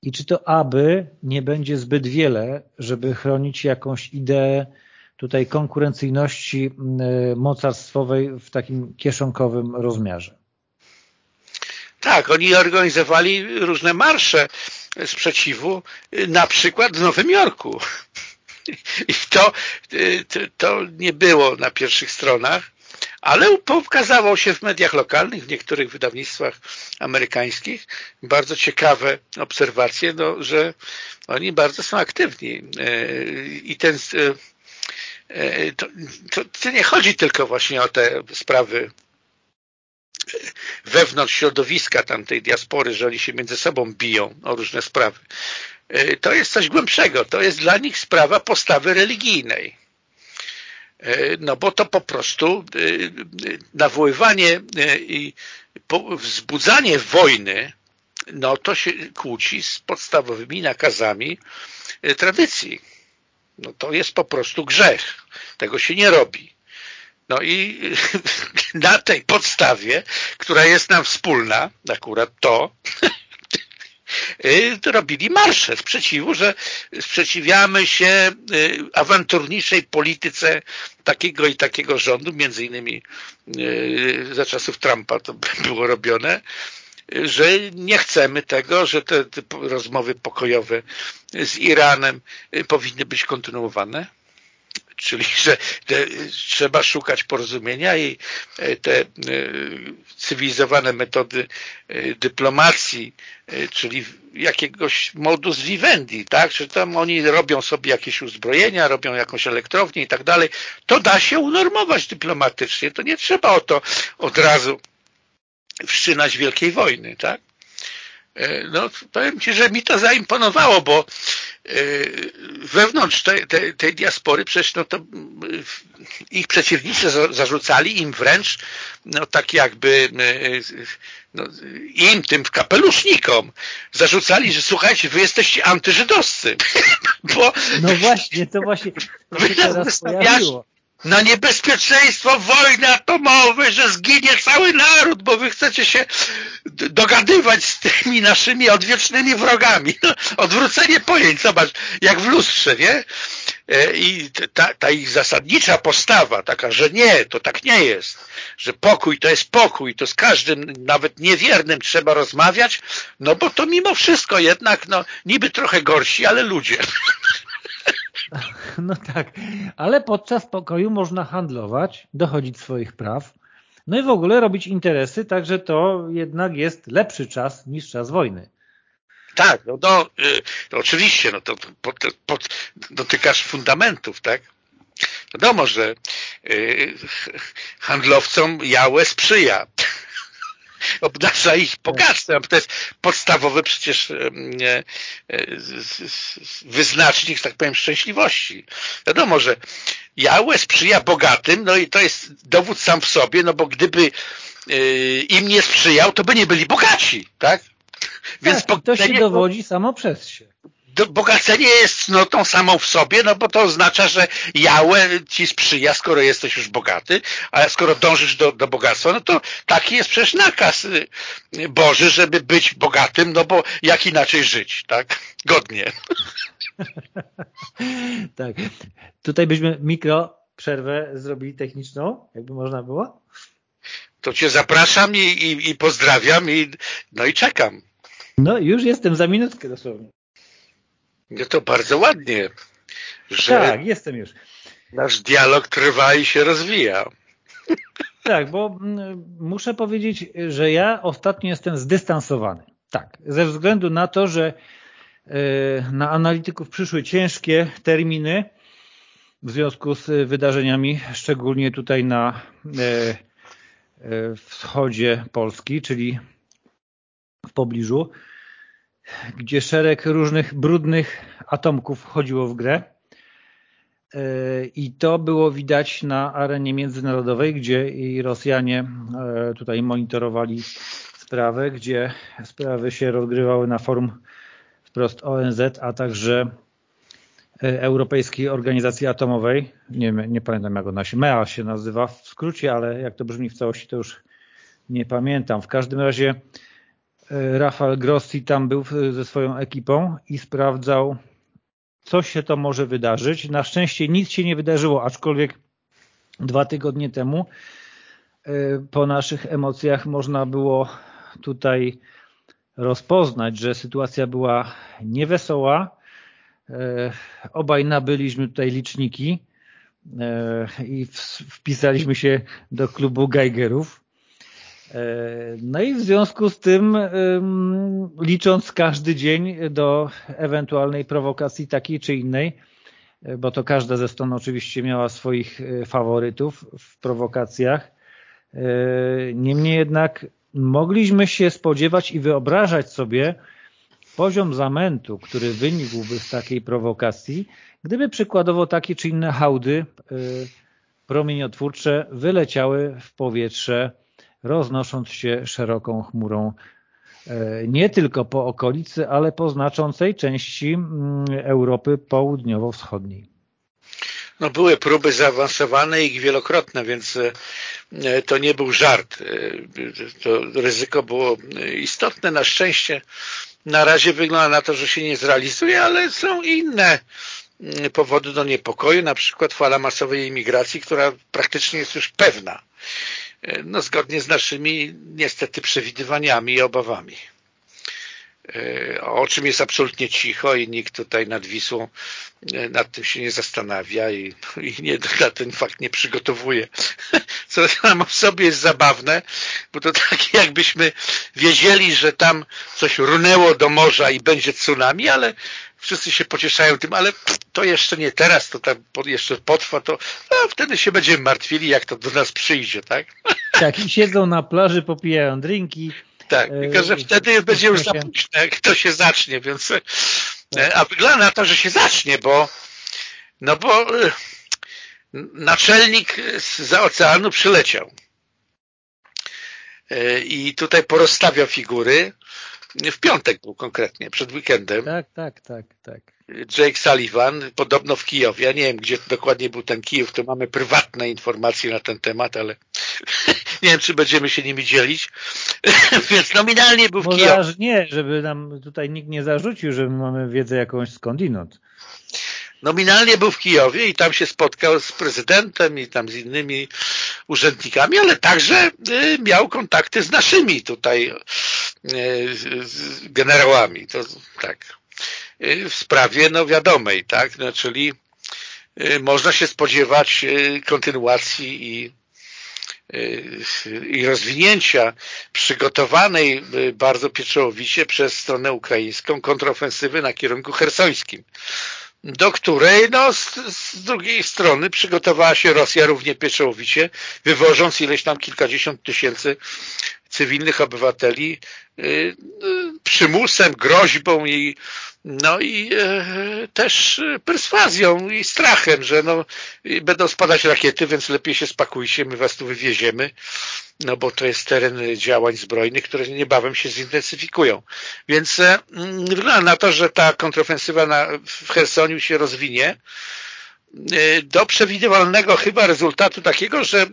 I czy to aby nie będzie zbyt wiele, żeby chronić jakąś ideę tutaj konkurencyjności y, mocarstwowej w takim kieszonkowym rozmiarze. Tak, oni organizowali różne marsze sprzeciwu, y, na przykład w Nowym Jorku. I to, y, to nie było na pierwszych stronach, ale pokazało się w mediach lokalnych, w niektórych wydawnictwach amerykańskich bardzo ciekawe obserwacje, no, że oni bardzo są aktywni i ten to, to, to nie chodzi tylko właśnie o te sprawy wewnątrz środowiska tamtej diaspory, że oni się między sobą biją o różne sprawy. E, to jest coś głębszego. To jest dla nich sprawa postawy religijnej. No bo to po prostu nawoływanie i wzbudzanie wojny, no to się kłóci z podstawowymi nakazami tradycji no to jest po prostu grzech. Tego się nie robi. No i na tej podstawie, która jest nam wspólna, akurat to, y, robili marsze sprzeciwu, że sprzeciwiamy się y, awanturniczej polityce takiego i takiego rządu, między innymi y, za czasów Trumpa to było robione, że nie chcemy tego, że te, te rozmowy pokojowe z Iranem powinny być kontynuowane czyli że trzeba szukać porozumienia i y, te y, cywilizowane metody dyplomacji, czyli jakiegoś modus vivendi, tak, że tam oni robią sobie jakieś uzbrojenia, robią jakąś elektrownię i tak dalej, to da się unormować dyplomatycznie, to nie trzeba o to od razu wszczynać wielkiej wojny, tak? E, no, powiem Ci, że mi to zaimponowało, bo e, wewnątrz tej, tej, tej diaspory przecież no to ich przeciwnicy zarzucali im wręcz no tak jakby e, no, im, tym kapelusznikom zarzucali, że słuchajcie, wy jesteście antyżydowscy. Bo no właśnie, to właśnie to pojawiło na niebezpieczeństwo wojny atomowej, że zginie cały naród, bo wy chcecie się dogadywać z tymi naszymi odwiecznymi wrogami. No, odwrócenie pojęć, zobacz, jak w lustrze, nie? E, I ta, ta ich zasadnicza postawa, taka, że nie, to tak nie jest, że pokój to jest pokój, to z każdym, nawet niewiernym trzeba rozmawiać, no bo to mimo wszystko jednak, no niby trochę gorsi, ale ludzie. No tak, ale podczas pokoju można handlować, dochodzić swoich praw, no i w ogóle robić interesy, także to jednak jest lepszy czas niż czas wojny. Tak, no, no, no oczywiście, no to pod, pod, dotykasz fundamentów, tak? Wiadomo, że y, handlowcom Jałę sprzyja obdarza ich bogactwem. To jest podstawowy przecież e, wyznacznik, tak powiem, szczęśliwości. Wiadomo, że Jałę sprzyja bogatym, no i to jest dowód sam w sobie, no bo gdyby e, im nie sprzyjał, to by nie byli bogaci, tak? Więc tak, to się dowodzi samo przez się bogacenie jest cnotą samą w sobie, no bo to oznacza, że Jałę ci sprzyja, skoro jesteś już bogaty, a skoro dążysz do, do bogactwa, no to taki jest przecież nakaz y, Boży, żeby być bogatym, no bo jak inaczej żyć, tak? Godnie. tak. Tutaj byśmy mikro przerwę zrobili techniczną, jakby można było? To cię zapraszam i, i, i pozdrawiam i no i czekam. No już jestem za minutkę dosłownie. No to bardzo ładnie, że tak, jestem już. nasz dialog trwa i się rozwija. Tak, bo mm, muszę powiedzieć, że ja ostatnio jestem zdystansowany. Tak, ze względu na to, że e, na analityków przyszły ciężkie terminy w związku z wydarzeniami, szczególnie tutaj na e, e, wschodzie Polski, czyli w pobliżu, gdzie szereg różnych brudnych atomków wchodziło w grę i to było widać na arenie międzynarodowej, gdzie i Rosjanie tutaj monitorowali sprawę, gdzie sprawy się rozgrywały na forum wprost ONZ, a także e, Europejskiej Organizacji Atomowej. Nie, nie pamiętam jak ona się, MEA się nazywa w skrócie, ale jak to brzmi w całości to już nie pamiętam. W każdym razie e, Rafał Grossi tam był ze swoją ekipą i sprawdzał co się to może wydarzyć. Na szczęście nic się nie wydarzyło, aczkolwiek dwa tygodnie temu e, po naszych emocjach można było tutaj rozpoznać, że sytuacja była niewesoła. E, obaj nabyliśmy tutaj liczniki e, i wpisaliśmy się do klubu Geigerów. E, no i w związku z tym, licząc każdy dzień do ewentualnej prowokacji takiej czy innej, bo to każda ze stron oczywiście miała swoich faworytów w prowokacjach, niemniej jednak mogliśmy się spodziewać i wyobrażać sobie poziom zamętu, który wynikłby z takiej prowokacji, gdyby przykładowo takie czy inne hałdy promieniotwórcze wyleciały w powietrze, roznosząc się szeroką chmurą y, nie tylko po okolicy, ale po znaczącej części mm, Europy południowo-wschodniej. No były próby zaawansowane i wielokrotne, więc e, to nie był żart. E, to ryzyko było istotne. Na szczęście na razie wygląda na to, że się nie zrealizuje, ale są inne mm, powody do niepokoju, na przykład fala masowej imigracji, która praktycznie jest już pewna. E, no, zgodnie z naszymi niestety przewidywaniami i obawami. E, o czym jest absolutnie cicho i nikt tutaj nad Wisłą e, nad tym się nie zastanawia i, i nie, na ten fakt nie przygotowuje. Co samo w sobie jest zabawne, bo to tak jakbyśmy wiedzieli, że tam coś runęło do morza i będzie tsunami, ale wszyscy się pocieszają tym, ale to jeszcze nie teraz, to tam jeszcze potrwa, to no, wtedy się będziemy martwili, jak to do nas przyjdzie, tak? Tak, i siedzą na plaży, popijają drinki, tak, e, tylko że wtedy będzie już za późno, jak to się zacznie, więc e, tak. a wygląda na to, że się zacznie, bo no bo e, naczelnik z oceanu przyleciał i tutaj porozstawiał figury w piątek był konkretnie, przed weekendem. Tak, tak, tak, tak. Jake Sullivan, podobno w Kijowie. Ja nie wiem, gdzie dokładnie był ten Kijów, to mamy prywatne informacje na ten temat, ale nie wiem, czy będziemy się nimi dzielić. Więc nominalnie był w Może Kijowie. aż nie, żeby nam tutaj nikt nie zarzucił, że mamy wiedzę jakąś skądinąd. Nominalnie był w Kijowie i tam się spotkał z prezydentem i tam z innymi urzędnikami, ale także y, miał kontakty z naszymi tutaj y, generałami. To tak y, w sprawie no wiadomej, tak? No, czyli można się spodziewać kontynuacji i i rozwinięcia przygotowanej bardzo pieczołowicie przez stronę ukraińską kontrofensywy na kierunku hersońskim do której no, z, z, drugiej strony przygotowała się Rosja równie pieczołowicie, wywożąc ileś tam kilkadziesiąt tysięcy cywilnych obywateli y, przymusem, groźbą i, no i e, też perswazją i strachem, że no, będą spadać rakiety, więc lepiej się spakujcie, my was tu wywieziemy, no bo to jest teren działań zbrojnych, które niebawem się zintensyfikują. Więc e, wygląda na to, że ta kontrofensywa na, w Hersoniu się rozwinie do przewidywalnego chyba rezultatu takiego, że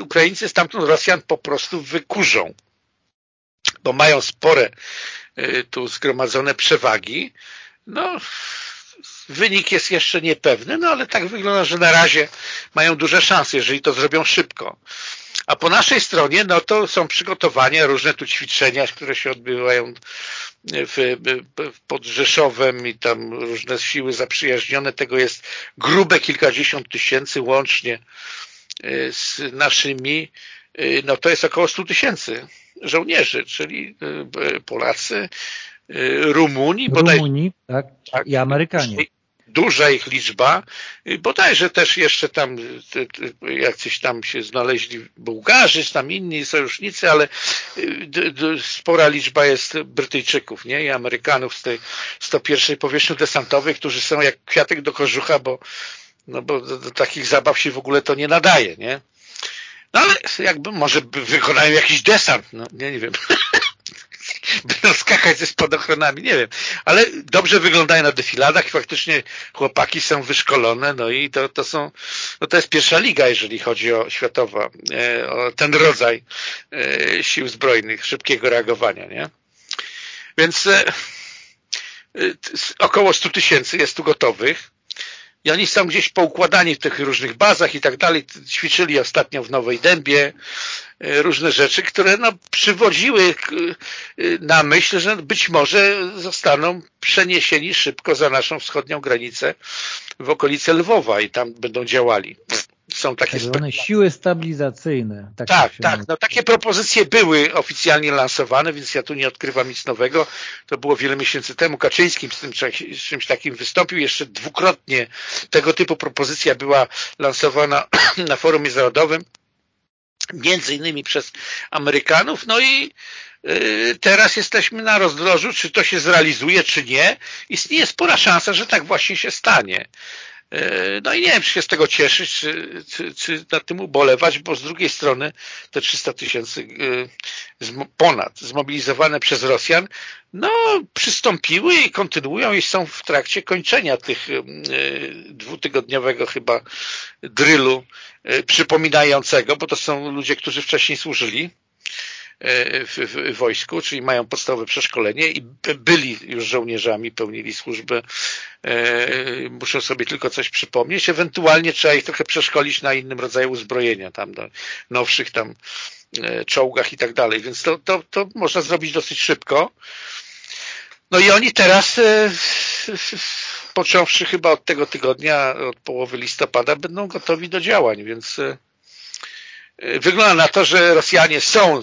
Ukraińcy stamtąd Rosjan po prostu wykurzą bo mają spore y, tu zgromadzone przewagi, no wynik jest jeszcze niepewny, no ale tak wygląda, że na razie mają duże szanse, jeżeli to zrobią szybko. A po naszej stronie, no to są przygotowania, różne tu ćwiczenia, które się odbywają w, pod Rzeszowem i tam różne siły zaprzyjaźnione. Tego jest grube kilkadziesiąt tysięcy łącznie y, z naszymi. No to jest około 100 tysięcy żołnierzy, czyli Polacy, Rumuni, Rumuni tak, tak, i Amerykanie duża ich liczba, bodajże też jeszcze tam jacyś tam się znaleźli Bułgarzy, tam inni sojusznicy, ale y, spora liczba jest Brytyjczyków nie? i Amerykanów z tej 101 powierzchni desantowej, którzy są jak kwiatek do kożucha, bo, no bo do, do takich zabaw się w ogóle to nie nadaje, nie? No ale jakby może wykonają jakiś desant, no nie, nie wiem. będą skakać ze spadochronami, nie wiem. Ale dobrze wyglądają na defiladach i faktycznie chłopaki są wyszkolone, no i to, to są, no to jest pierwsza liga, jeżeli chodzi o światowa, e, o ten rodzaj e, sił zbrojnych, szybkiego reagowania, nie? Więc e, około 100 tysięcy jest tu gotowych i oni są gdzieś poukładani w tych różnych bazach i tak dalej. Ćwiczyli ostatnio w Nowej Dębie e, różne rzeczy, które no, przywodziły e, na myśl, że być może zostaną przeniesieni szybko za naszą wschodnią granicę w okolice Lwowa i tam będą działali są takie tak one siły stabilizacyjne. Tak, tak, tak no, takie propozycje były oficjalnie lansowane, więc ja tu nie odkrywam nic nowego. To było wiele miesięcy temu. Kaczyński z tym z czymś takim wystąpił. Jeszcze dwukrotnie tego typu propozycja była lansowana na forum międzynarodowym, między innymi przez Amerykanów. No i y, teraz jesteśmy na rozdrożu, czy to się zrealizuje, czy nie. Istnieje spora szansa, że tak właśnie się stanie. E, no i nie wiem, czy się z tego cieszyć, czy, czy, czy nad tym ubolewać, bo z drugiej strony te 300 tysięcy e, ponad zmobilizowane przez Rosjan, no przystąpiły i kontynuują i są w trakcie kończenia tych e, dwutygodniowego chyba drylu przypominającego, bo to są ludzie, którzy wcześniej służyli w, w, wojsku, czyli mają podstawowe przeszkolenie i byli już żołnierzami, pełnili służbę, e, muszą sobie tylko coś przypomnieć, ewentualnie trzeba ich trochę przeszkolić na innym rodzaju uzbrojenia, tam do nowszych tam e, czołgach i tak dalej, więc to, to, to można zrobić dosyć szybko. No i oni teraz począwszy chyba od tego tygodnia, od połowy listopada będą gotowi do działań, więc Wygląda na to, że Rosjanie są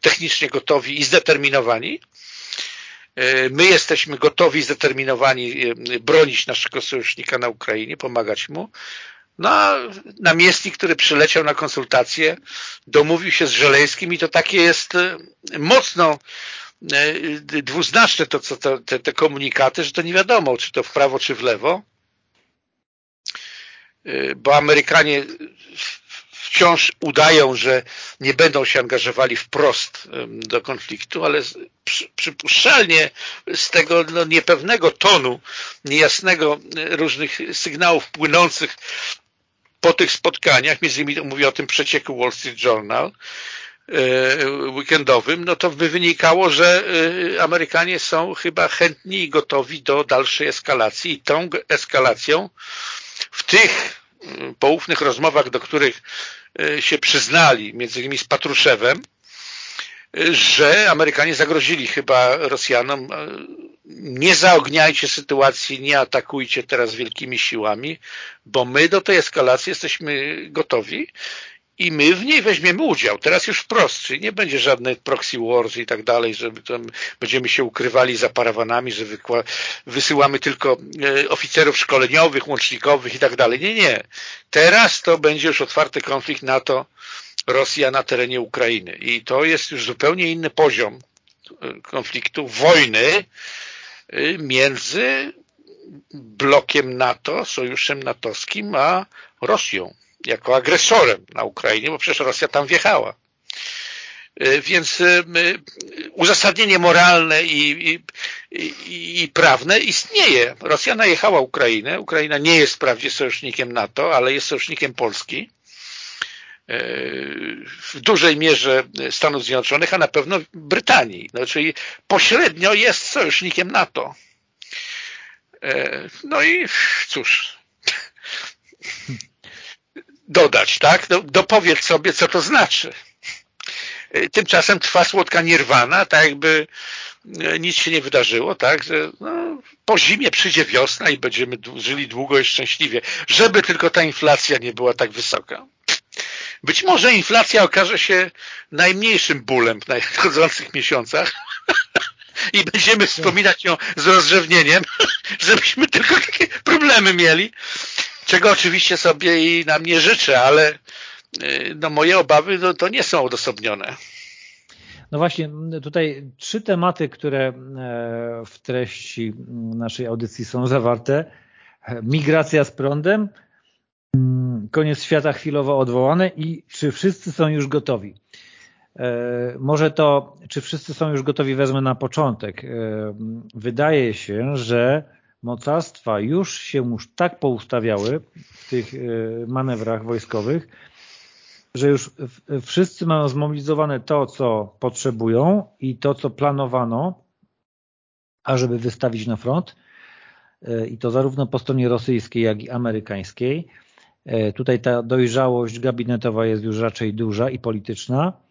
technicznie gotowi i zdeterminowani. My jesteśmy gotowi i zdeterminowani e, bronić naszego sojusznika na Ukrainie, pomagać mu. No a namiestnik, który przyleciał na konsultacje, domówił się z Żeleńskim i to takie jest mocno dwuznaczne to, co te, te komunikaty, że to nie wiadomo, czy to w prawo, czy w lewo, bo Amerykanie wciąż udają, że nie będą się angażowali wprost do konfliktu, ale przypuszczalnie z tego no, niepewnego tonu, niejasnego e, różnych sygnałów płynących po tych spotkaniach, między innymi mówię o tym przecieku Wall Street Journal, e, weekendowym, no to by wynikało, że e, Amerykanie są chyba chętni i gotowi do dalszej eskalacji i tą eskalacją w tych poufnych rozmowach, do których się przyznali, między innymi z Patruszewem, e, że Amerykanie zagrozili chyba Rosjanom e, nie zaogniajcie sytuacji, nie atakujcie teraz wielkimi siłami, bo my do tej eskalacji jesteśmy gotowi i my w niej weźmiemy udział. Teraz już wprost, czyli nie będzie żadnych proxy wars i tak dalej, że będziemy się ukrywali za parawanami, że wysyłamy tylko e, oficerów szkoleniowych, łącznikowych i tak dalej. Nie, nie. Teraz to będzie już otwarty konflikt NATO Rosja na terenie Ukrainy i to jest już zupełnie inny poziom e, konfliktu, wojny e, między blokiem NATO, sojuszem natowskim, a Rosją jako agresorem na Ukrainie, bo przecież Rosja tam wjechała. E, więc e, uzasadnienie moralne i, i, i, prawne istnieje. Rosja najechała Ukrainę. Ukraina nie jest wprawdzie sojusznikiem NATO, ale jest sojusznikiem Polski. E, w dużej mierze Stanów Zjednoczonych, a na pewno Brytanii. No, czyli pośrednio jest sojusznikiem NATO. No i cóż, dodać, tak? Dopowiedz sobie, co to znaczy. Tymczasem trwa słodka nirwana, tak jakby nic się nie wydarzyło, tak, że no, po zimie przyjdzie wiosna i będziemy żyli długo i szczęśliwie, żeby tylko ta inflacja nie była tak wysoka. Być może inflacja okaże się najmniejszym bólem w nadchodzących miesiącach i będziemy wspominać ją z rozrzewnieniem, żebyśmy tylko takie problemy mieli, czego oczywiście sobie i nam nie życzę, ale y, no, moje obawy no, to nie są odosobnione. No właśnie, tutaj trzy tematy, które e, w treści naszej audycji są zawarte. Migracja z prądem, mm, koniec świata chwilowo odwołane i czy wszyscy są już gotowi. E, może to, czy wszyscy są już gotowi, wezmę na początek. E, wydaje się, że mocarstwa już się już tak poustawiały w tych manewrach wojskowych, że już wszyscy mają zmobilizowane to, co potrzebują i to, co planowano, ażeby wystawić na front e, i to zarówno po stronie rosyjskiej, jak i amerykańskiej. E, tutaj ta dojrzałość gabinetowa jest już raczej duża i polityczna, e,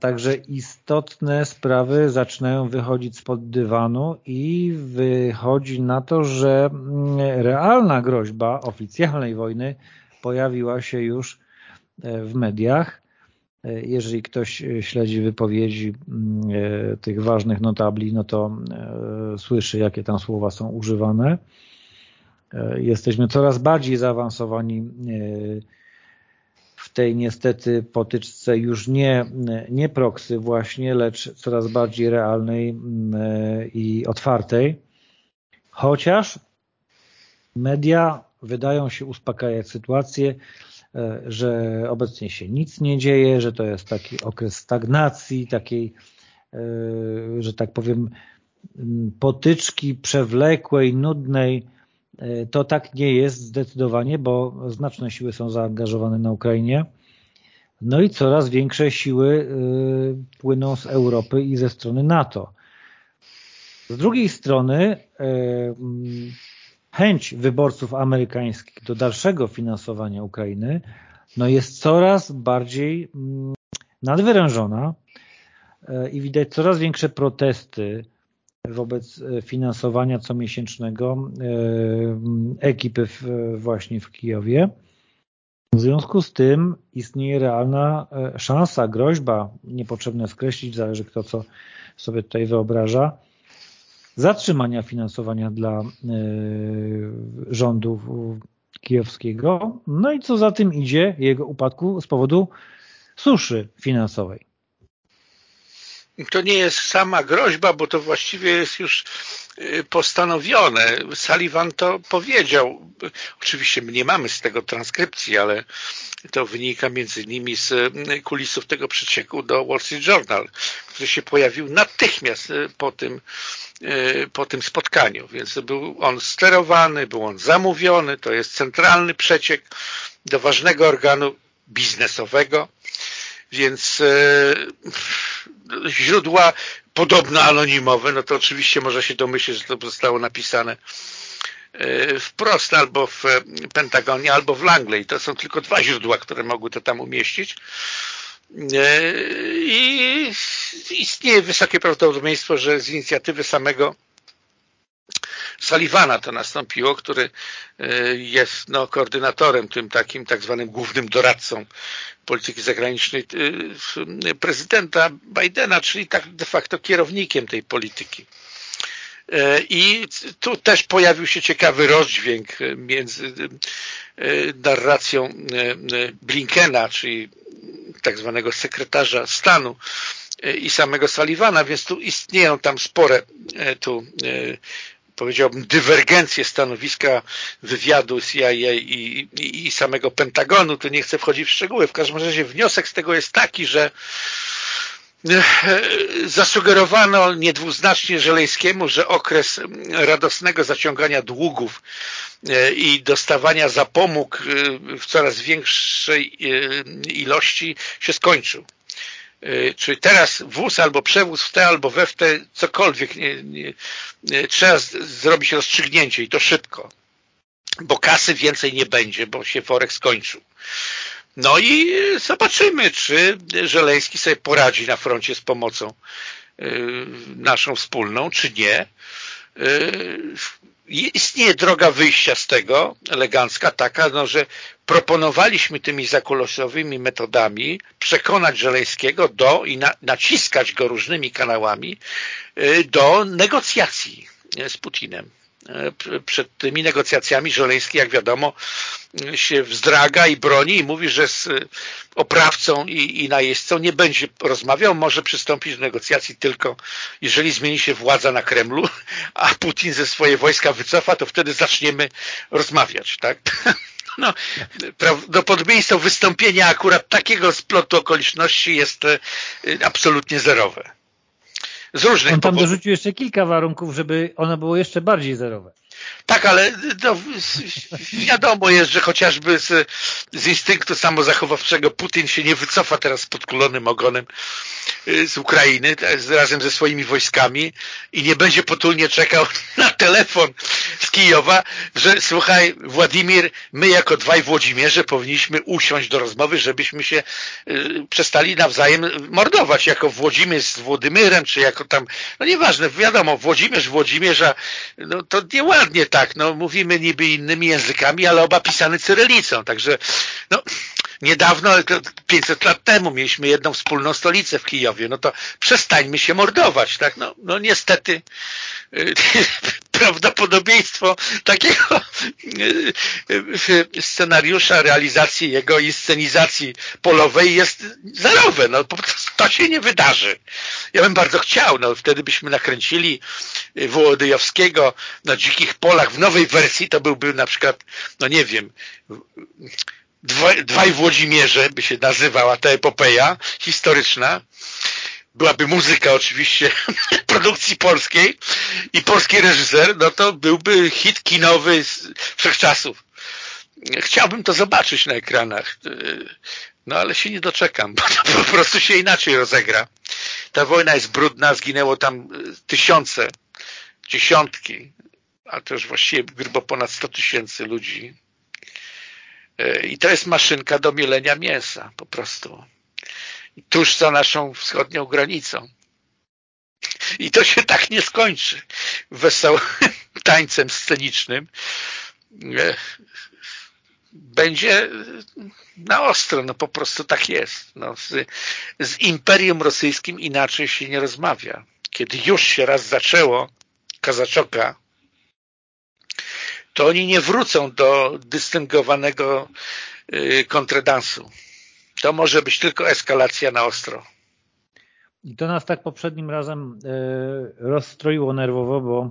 także istotne sprawy zaczynają wychodzić spod dywanu i wychodzi na to, że mm, realna groźba oficjalnej wojny pojawiła się już E, w mediach. E, jeżeli ktoś e, śledzi wypowiedzi mm, tych ważnych notabli, no to słyszy, jakie tam słowa są używane. Jesteśmy coraz bardziej zaawansowani tej niestety potyczce już nie, nie proksy właśnie, lecz coraz bardziej realnej mm, i otwartej. Chociaż media wydają się uspokajać sytuację, E, że obecnie się nic nie dzieje, że to jest taki okres stagnacji, takiej, e, że tak powiem, potyczki przewlekłej, nudnej. To tak nie jest zdecydowanie, bo znaczne siły są zaangażowane na Ukrainie. No i coraz większe siły płyną z Europy i ze strony NATO. Z drugiej strony chęć wyborców amerykańskich do dalszego finansowania Ukrainy no jest coraz bardziej mm, nadwyrężona e, i widać coraz większe protesty wobec e, finansowania comiesięcznego e, ekipy właśnie w Kijowie. W związku z tym istnieje realna szansa, groźba, niepotrzebne skreślić, zależy kto co sobie tutaj wyobraża, zatrzymania finansowania dla e, rządu kijowskiego, no i co za tym idzie, jego upadku z powodu suszy finansowej. To nie jest sama groźba, bo to właściwie jest już e, postanowione. Sullivan to powiedział. Oczywiście nie mamy z tego transkrypcji, ale to wynika między innymi z kulisów tego przecieku do Wall Street Journal, który się pojawił natychmiast e, po tym, po tym spotkaniu, więc był on sterowany, był on zamówiony, to jest centralny przeciek do ważnego organu biznesowego, więc e, źródła podobno anonimowe, no to oczywiście można się domyśleć, że to zostało napisane e, wprost albo w Pentagonie, albo w Langley. To są tylko dwa źródła, które mogły to tam umieścić. E, i istnieje wysokie prawdopodobieństwo, że z inicjatywy samego Sullivana to nastąpiło, który e, jest no, koordynatorem, tym takim tak zwanym głównym doradcą polityki zagranicznej e, prezydenta Bidena, czyli tak de facto kierownikiem tej polityki. I tu też pojawił się ciekawy rozdźwięk między narracją Blinkena, czyli tak zwanego sekretarza stanu e, i samego Sullivana, więc tu istnieją tam spore e, tu e, powiedziałbym dywergencje stanowiska wywiadu CIA i, i, i samego Pentagonu, tu nie chcę wchodzić w szczegóły, w każdym razie wniosek z tego jest taki, że zasugerowano niedwuznacznie Żelejskiemu, że okres radosnego zaciągania długów e, i dostawania zapomóg e, w coraz większej e, ilości się skończył. Czy teraz wóz albo przewóz w te albo we w te, cokolwiek, nie, nie, trzeba z, zrobić rozstrzygnięcie i to szybko, bo kasy więcej nie będzie, bo się worek skończył. No i zobaczymy, czy Żeleński sobie poradzi na froncie z pomocą naszą wspólną, czy nie istnieje droga wyjścia z tego, elegancka, taka, no, że proponowaliśmy tymi zakulosowymi metodami przekonać Żeleńskiego do i na, naciskać go różnymi kanałami y, do negocjacji z Putinem. Y, przed tymi negocjacjami Żeleński, jak wiadomo, się wzdraga i broni i mówi, że z oprawcą i, i najeźdźcą nie będzie rozmawiał, może przystąpić do negocjacji tylko jeżeli zmieni się władza na Kremlu, a Putin ze swoje wojska wycofa, to wtedy zaczniemy rozmawiać. tak? No, prawdopodobieństwo wystąpienia akurat takiego splotu okoliczności jest e, absolutnie zerowe. Z różnych On tam powodów. dorzucił jeszcze kilka warunków, żeby ono było jeszcze bardziej zerowe. Tak, ale no, wiadomo jest, że chociażby z, z instynktu samozachowawczego Putin się nie wycofa teraz z podkulonym ogonem y, z Ukrainy razem ze swoimi wojskami i nie będzie potulnie czekał na telefon z Kijowa, że słuchaj Władimir, my jako dwaj Włodzimierze powinniśmy usiąść do rozmowy, żebyśmy się y, przestali nawzajem mordować, jako Włodzimierz z Włodymyrem, czy jako tam, no nieważne, wiadomo, Włodzimierz, Włodzimierza, no to nieładnie tak, no mówimy niby innymi językami, ale oba pisane cyrylicą, także no niedawno, 500 lat temu mieliśmy jedną wspólną stolicę w Kijowie, no to przestańmy się mordować, tak? No, no niestety y, prawdopodobieństwo takiego y, y, scenariusza realizacji jego inscenizacji polowej jest zerowe, no po prostu to się nie wydarzy. Ja bym bardzo chciał, no wtedy byśmy nakręcili Wołodyjowskiego na dzikich polach w nowej wersji, to byłby na przykład, no nie wiem, Dwaj Włodzimierze by się nazywała ta epopeja historyczna. Byłaby muzyka oczywiście produkcji polskiej i polski reżyser, no to byłby hit kinowy z wszechczasów. Chciałbym to zobaczyć na ekranach, no ale się nie doczekam, bo to po prostu się inaczej rozegra. Ta wojna jest brudna, zginęło tam tysiące, dziesiątki, a to już właściwie grubo ponad 100 tysięcy ludzi i to jest maszynka do mielenia mięsa po prostu. Tuż za naszą wschodnią granicą. I to się tak nie skończy wesołym tańcem scenicznym. E, będzie na ostro, no po prostu tak jest. No, z, z Imperium Rosyjskim inaczej się nie rozmawia. Kiedy już się raz zaczęło Kazaczoka to oni nie wrócą do dystyngowanego y, kontredansu. To może być tylko eskalacja na ostro. I to nas tak poprzednim razem y, rozstroiło nerwowo, bo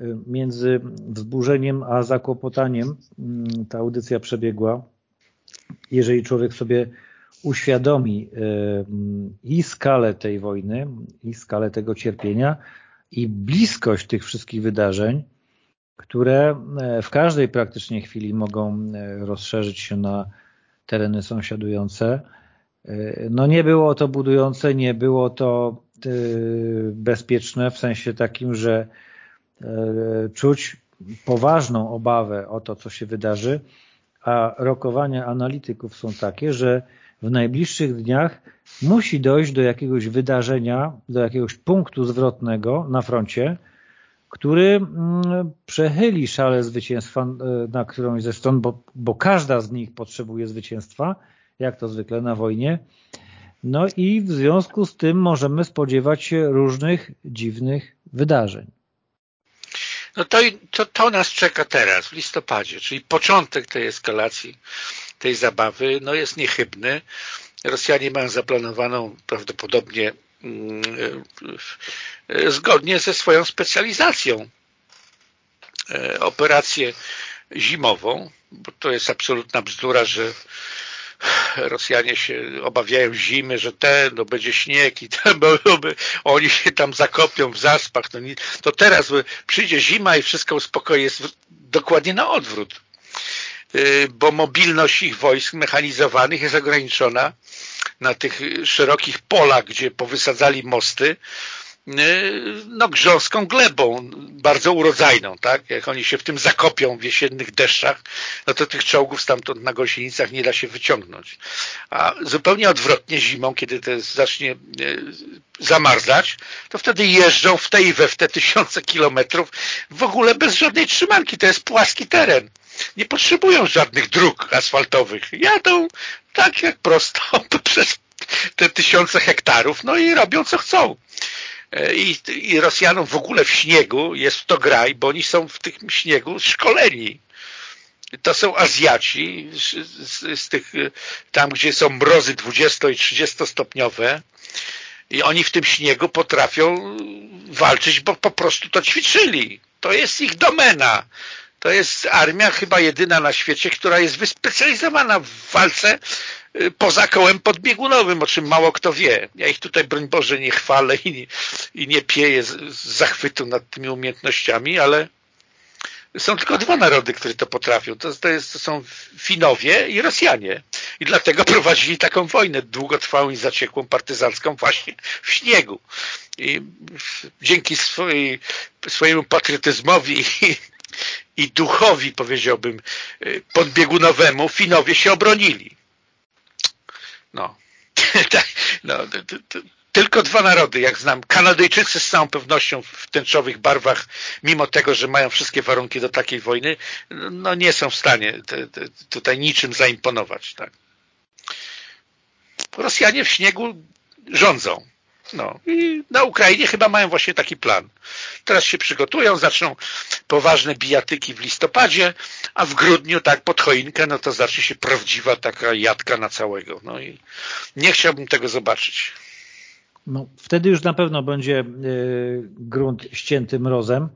y, między wzburzeniem a zakłopotaniem mm, ta audycja przebiegła. Jeżeli człowiek sobie uświadomi i skalę tej wojny, i skalę tego cierpienia, i bliskość tych wszystkich wydarzeń, które e, w każdej praktycznie chwili mogą e, rozszerzyć się na tereny sąsiadujące. E, no nie było to budujące, nie było to bezpieczne w sensie takim, że czuć poważną obawę o to, co się wydarzy, a rokowania analityków są takie, że w najbliższych dniach musi dojść do jakiegoś wydarzenia, do jakiegoś punktu zwrotnego na froncie, który mm, przechyli szale zwycięstwa e, na którąś ze stron, bo, bo każda z nich potrzebuje zwycięstwa, jak to zwykle na wojnie. No i w związku z tym możemy spodziewać się różnych dziwnych wydarzeń. No to, to, to nas czeka teraz, w listopadzie, czyli początek tej eskalacji, tej zabawy, no jest niechybny. Rosjanie mają zaplanowaną prawdopodobnie zgodnie ze swoją specjalizacją e, operację zimową, bo to jest absolutna bzdura, że Rosjanie się obawiają zimy, że ten, no będzie śnieg i bo oni się tam zakopią w zaspach. No nie, to teraz przyjdzie zima i wszystko uspokoi. Jest dokładnie na odwrót, e, bo mobilność ich wojsk mechanizowanych jest ograniczona na tych szerokich polach, gdzie powysadzali mosty, no, grząską glebą, bardzo urodzajną, tak? Jak oni się w tym zakopią w jesiennych deszczach, no to tych czołgów stamtąd na gąsienicach nie da się wyciągnąć. A zupełnie odwrotnie zimą, kiedy to zacznie zamarzać, to wtedy jeżdżą w te i we w te tysiące kilometrów w ogóle bez żadnej trzymanki. To jest płaski teren. Nie potrzebują żadnych dróg asfaltowych. Jadą tak jak prosto przez te tysiące hektarów, no i robią co chcą. E, I, I Rosjanom w ogóle w śniegu jest to graj, bo oni są w tym śniegu szkoleni. To są Azjaci z, z, tych, tam gdzie są mrozy 20 i 30 stopniowe i oni w tym śniegu potrafią walczyć, bo po prostu to ćwiczyli. To jest ich domena. To jest armia chyba jedyna na świecie, która jest wyspecjalizowana w walce y, poza kołem podbiegunowym, o czym mało kto wie. Ja ich tutaj, broń Boże, nie chwalę i nie, i nie pieję z, z zachwytu nad tymi umiejętnościami, ale są tylko dwa narody, które to potrafią. To, to, jest, to są Finowie i Rosjanie. I dlatego prowadzili taką wojnę długotrwałą i zaciekłą, partyzancką właśnie w śniegu. I dzięki swojej, swojemu patriotyzmowi i, i duchowi, powiedziałbym, podbiegunowemu, Finowie się obronili. No. Tak, no, tylko dwa narody, jak znam. Kanadyjczycy z całą pewnością w tęczowych barwach, mimo tego, że mają wszystkie warunki do takiej wojny, no nie są w stanie tutaj niczym zaimponować. Tak. Rosjanie w śniegu rządzą. No i na Ukrainie chyba mają właśnie taki plan. Teraz się przygotują, zaczną poważne bijatyki w listopadzie, a w grudniu tak pod choinkę, no to zacznie się prawdziwa taka jadka na całego. No i nie chciałbym tego zobaczyć. No, wtedy już na pewno będzie e, grunt ścięty mrozem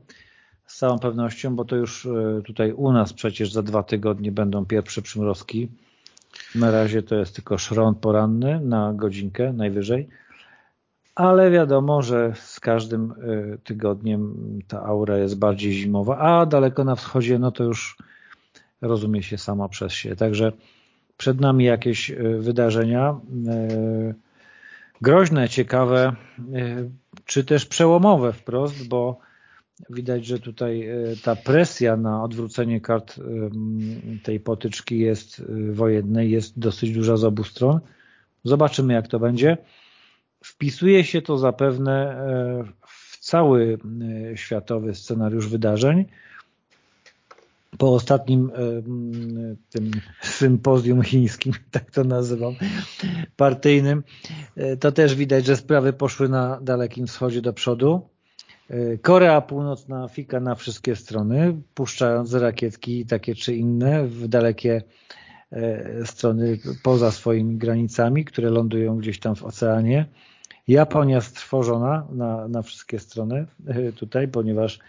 z całą pewnością, bo to już e, tutaj u nas przecież za dwa tygodnie będą pierwsze przymrozki. Na razie to jest tylko szron poranny na godzinkę najwyżej, ale wiadomo, że z każdym e, tygodniem ta aura jest bardziej zimowa, a daleko na wschodzie no to już rozumie się sama przez się. Także przed nami jakieś wydarzenia groźne, ciekawe, czy też przełomowe wprost, bo widać, że tutaj ta presja na odwrócenie kart tej potyczki jest wojennej, jest dosyć duża z obu stron. Zobaczymy, jak to będzie. Wpisuje się to zapewne w cały światowy scenariusz wydarzeń, po ostatnim tym sympozjum chińskim, tak to nazywam, partyjnym, e, to też widać, że sprawy poszły na Dalekim Wschodzie do przodu. E, Korea Północna fika na wszystkie strony, puszczając rakietki takie czy inne w dalekie e, strony poza swoimi granicami, które lądują gdzieś tam w oceanie. Japonia strwożona na, na wszystkie strony tutaj, ponieważ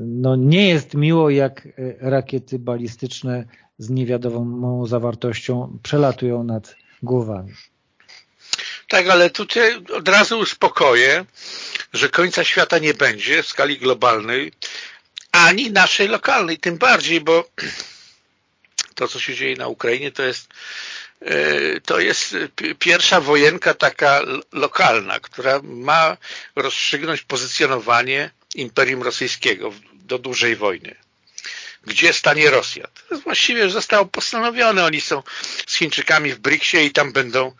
no nie jest miło, jak rakiety balistyczne z niewiadomą zawartością przelatują nad głowami. Tak, ale tutaj od razu uspokoję, że końca świata nie będzie w skali globalnej, ani naszej lokalnej, tym bardziej, bo to, co się dzieje na Ukrainie, to jest e, to jest pierwsza wojenka taka lokalna, która ma rozstrzygnąć pozycjonowanie Imperium Rosyjskiego do dużej wojny. Gdzie stanie Rosja? To właściwie już zostało postanowione. Oni są z Chińczykami w BRICSie i tam będą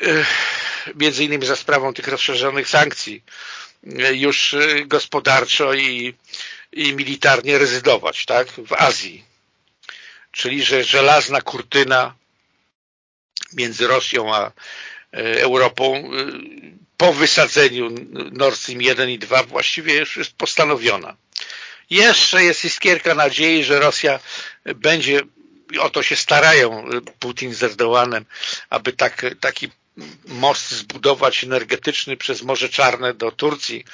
e, między innymi za sprawą tych rozszerzonych sankcji e, już e, gospodarczo i, i militarnie rezydować tak, w Azji. Czyli, że żelazna kurtyna między Rosją a Europą po wysadzeniu Nord Stream 1 i 2 właściwie już jest postanowiona. Jeszcze jest iskierka nadziei, że Rosja będzie, o to się starają Putin z Erdoganem, aby tak, taki most zbudować energetyczny przez Morze Czarne do Turcji,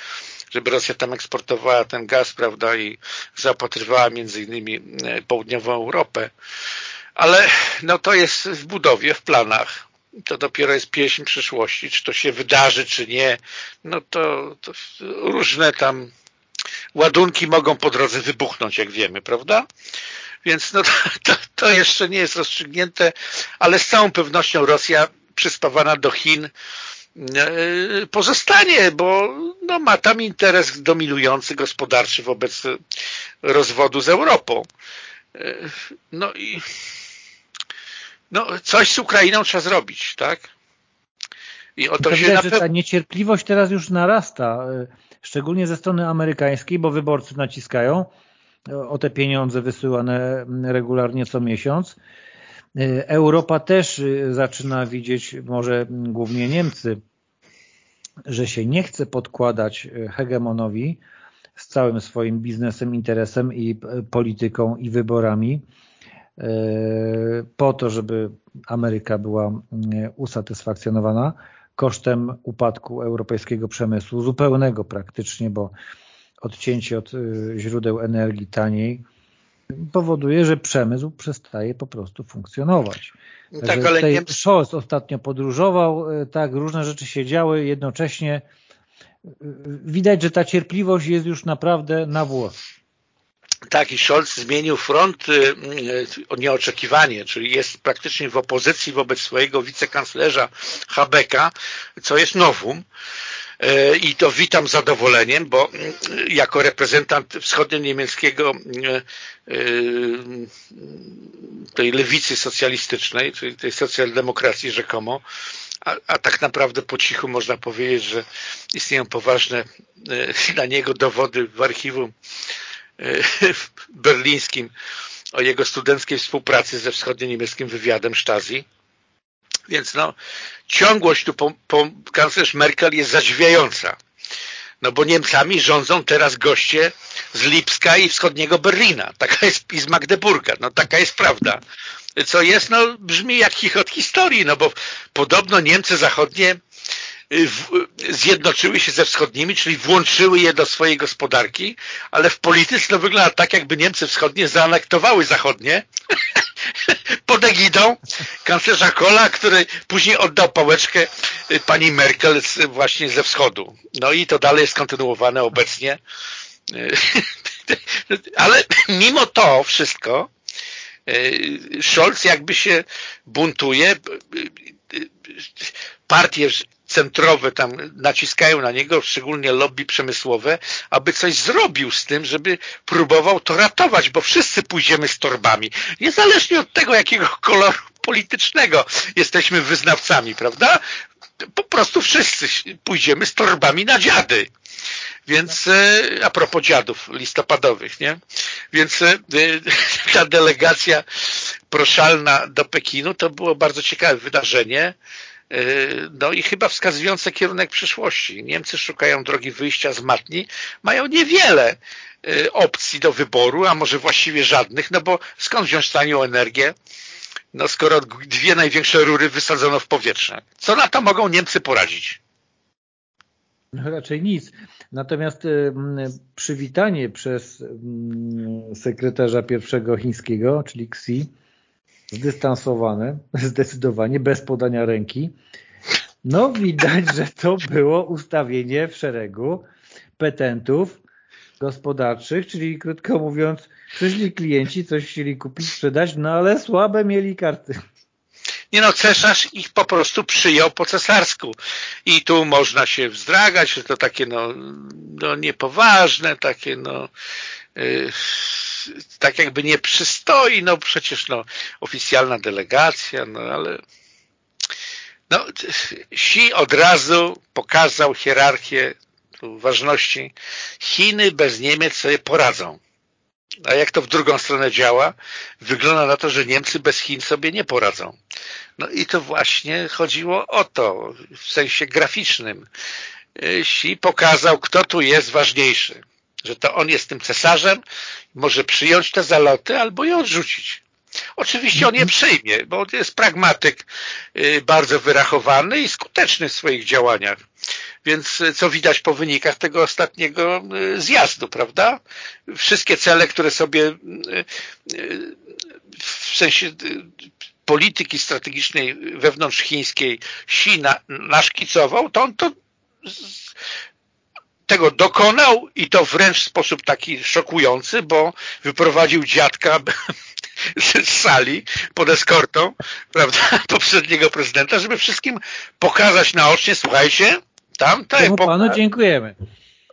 żeby Rosja tam eksportowała ten gaz, prawda, i zaopatrywała między innymi e, południową Europę. Ale no to jest w budowie, w planach to dopiero jest pieśń przyszłości, czy to się wydarzy, czy nie, no to, to różne tam ładunki mogą po drodze wybuchnąć, jak wiemy, prawda? Więc no to, to, to jeszcze nie jest rozstrzygnięte, ale z całą pewnością Rosja przyspawana do Chin e, pozostanie, bo no, ma tam interes dominujący gospodarczy wobec rozwodu z Europą. E, no i no, coś z Ukrainą trzeba zrobić, tak? I o to, się widać, że ta niecierpliwość teraz już narasta, e, szczególnie ze strony amerykańskiej, bo wyborcy naciskają o te pieniądze wysyłane regularnie co miesiąc. Europa też zaczyna widzieć, może głównie Niemcy, że się nie chce podkładać hegemonowi z całym swoim biznesem, interesem i polityką i wyborami po to, żeby Ameryka była usatysfakcjonowana kosztem upadku europejskiego przemysłu, zupełnego praktycznie, bo odcięcie od y, źródeł energii taniej powoduje, że przemysł przestaje po prostu funkcjonować. No tak, ale tutaj nie... Scholz ostatnio podróżował, tak, różne rzeczy się działy jednocześnie. Widać, że ta cierpliwość jest już naprawdę na włos. Tak, i Scholz zmienił front y, y, nieoczekiwanie, czyli jest praktycznie w opozycji wobec swojego wicekanclerza Habeka, co jest nowum. Y, I to witam z zadowoleniem, bo jako reprezentant wschodnio-niemieckiego tej lewicy socjalistycznej, czyli tej socjaldemokracji rzekomo, a, a, tak naprawdę po cichu można powiedzieć, że istnieją poważne dla niego dowody w archiwum berlińskim o jego studenckiej współpracy ze wschodnio-niemieckim wywiadem Stasi. Więc no, ciągłość tu po, po kanclerz Merkel jest zadziwiająca. No bo Niemcami rządzą teraz goście z Lipska i wschodniego Berlina. Taka jest i z Magdeburga. No taka jest prawda. Co jest, no brzmi jak chichot historii, no bo podobno Niemcy zachodnie zjednoczyły się ze wschodnimi, czyli włączyły je do swojej gospodarki, ale w polityce to wygląda tak, jakby Niemcy wschodnie zaanektowały zachodnie pod egidą kanclerza Kohla, który później oddał pałeczkę y, pani Merkel właśnie ze wschodu. No i to dalej jest kontynuowane obecnie. Y, ale mimo to wszystko Scholz jakby się buntuje, partie centrowe tam naciskają na niego, szczególnie lobby przemysłowe, aby coś zrobił z tym, żeby próbował to ratować, bo wszyscy pójdziemy z torbami. Niezależnie od tego, jakiego koloru politycznego jesteśmy wyznawcami, prawda? Po prostu wszyscy pójdziemy z torbami na dziady. Więc e, a propos dziadów listopadowych, nie? Więc e, ta delegacja proszalna do Pekinu to było bardzo ciekawe wydarzenie. E, no i chyba wskazujące kierunek przyszłości. Niemcy szukają drogi wyjścia z matni, mają niewiele e, opcji do wyboru, a może właściwie żadnych, no bo skąd wziąć tanią energię, no skoro dwie największe rury wysadzono w powietrze. Co na to mogą Niemcy poradzić? No raczej nic. Natomiast y, przywitanie przez sekretarza pierwszego chińskiego, czyli Xi, zdystansowane, zdecydowanie, bez podania ręki. No widać, że to było ustawienie w szeregu petentów gospodarczych, czyli krótko mówiąc, przyszli klienci, coś chcieli kupić, sprzedać, no ale słabe mieli karty. Nie no, cesarz ich po prostu przyjął po cesarsku. I tu można się wzdragać, że to takie no, no niepoważne, takie no yy, tak jakby nie przystoi, no przecież no oficjalna delegacja, no ale no Xi od razu pokazał hierarchię ważności. Chiny bez Niemiec sobie poradzą. A jak to w drugą stronę działa? Wygląda na to, że Niemcy bez Chin sobie nie poradzą. No i to właśnie chodziło o to, w sensie graficznym. Xi pokazał, kto tu jest ważniejszy że to on jest tym cesarzem, może przyjąć te zaloty albo je odrzucić. Oczywiście on je mhm. przyjmie, bo on jest pragmatyk y, bardzo wyrachowany i skuteczny w swoich działaniach. Więc y, co widać po wynikach tego ostatniego y, zjazdu, prawda? Wszystkie cele, które sobie w sensie polityki strategicznej wewnątrz chińskiej Xi naszkicował, to on to tego dokonał i to wręcz w sposób taki szokujący, bo wyprowadził dziadka z sali pod eskortą prawda, poprzedniego prezydenta, żeby wszystkim pokazać naocznie, słuchajcie, tam ta epoka panu dziękujemy.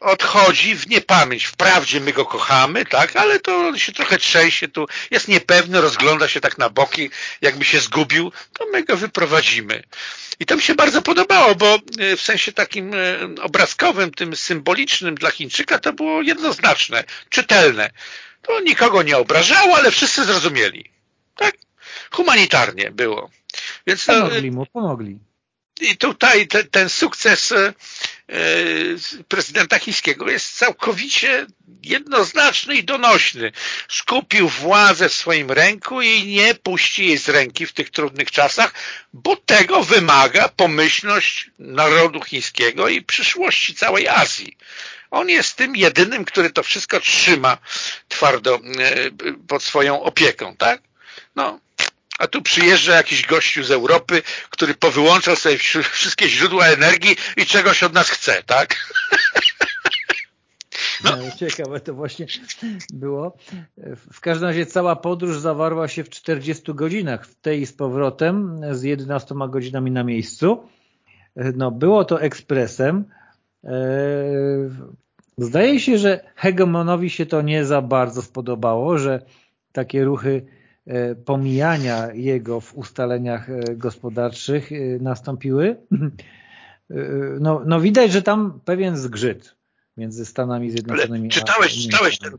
Odchodzi w niepamięć. Wprawdzie my go kochamy, tak, ale to on się trochę trzęsie, tu jest niepewny, rozgląda się tak na boki, jakby się zgubił, to my go wyprowadzimy. I to mi się bardzo podobało, bo e, w sensie takim e, obrazkowym, tym symbolicznym dla Chińczyka to było jednoznaczne, czytelne. To nikogo nie obrażało, ale wszyscy zrozumieli. Tak? Humanitarnie było. Więc to, pomogli mu, pomogli. I tutaj te, ten sukces e, prezydenta chińskiego jest całkowicie jednoznaczny i donośny. Skupił władzę w swoim ręku i nie puści jej z ręki w tych trudnych czasach, bo tego wymaga pomyślność narodu chińskiego i przyszłości całej Azji. On jest tym jedynym, który to wszystko trzyma twardo e, pod swoją opieką, tak? No, a tu przyjeżdża jakiś gościu z Europy, który powyłączał sobie wszystkie źródła energii i czegoś od nas chce, tak? No. Ciekawe to właśnie było. W każdym razie cała podróż zawarła się w 40 godzinach, w tej z powrotem, z 11 godzinami na miejscu. No, było to ekspresem. E, zdaje się, że hegemonowi się to nie za bardzo spodobało, że takie ruchy pomijania jego w ustaleniach e, gospodarczych e, nastąpiły. No, no widać, że tam pewien zgrzyt między Stanami Zjednoczonymi Ale czytałeś, czytałeś ten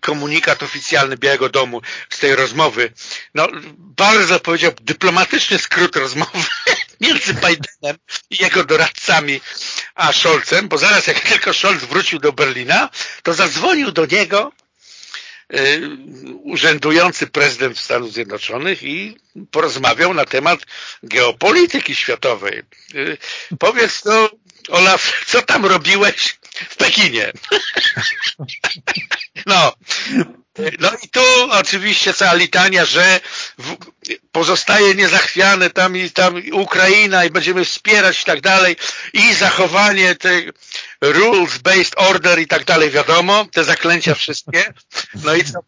komunikat oficjalny Białego Domu z tej rozmowy. No, bardzo powiedział dyplomatyczny skrót rozmowy między Bidenem i jego doradcami a Scholzem, bo zaraz jak tylko Scholz wrócił do Berlina, to zadzwonił do niego urzędujący prezydent Stanów Zjednoczonych i porozmawiał na temat geopolityki światowej. Y, powiedz to, Olaf, co tam robiłeś w Pekinie? No, no i tu oczywiście cała litania, że pozostaje niezachwiane tam i tam Ukraina i będziemy wspierać i tak dalej i zachowanie tej rules-based order i tak dalej, wiadomo, te zaklęcia wszystkie. No i co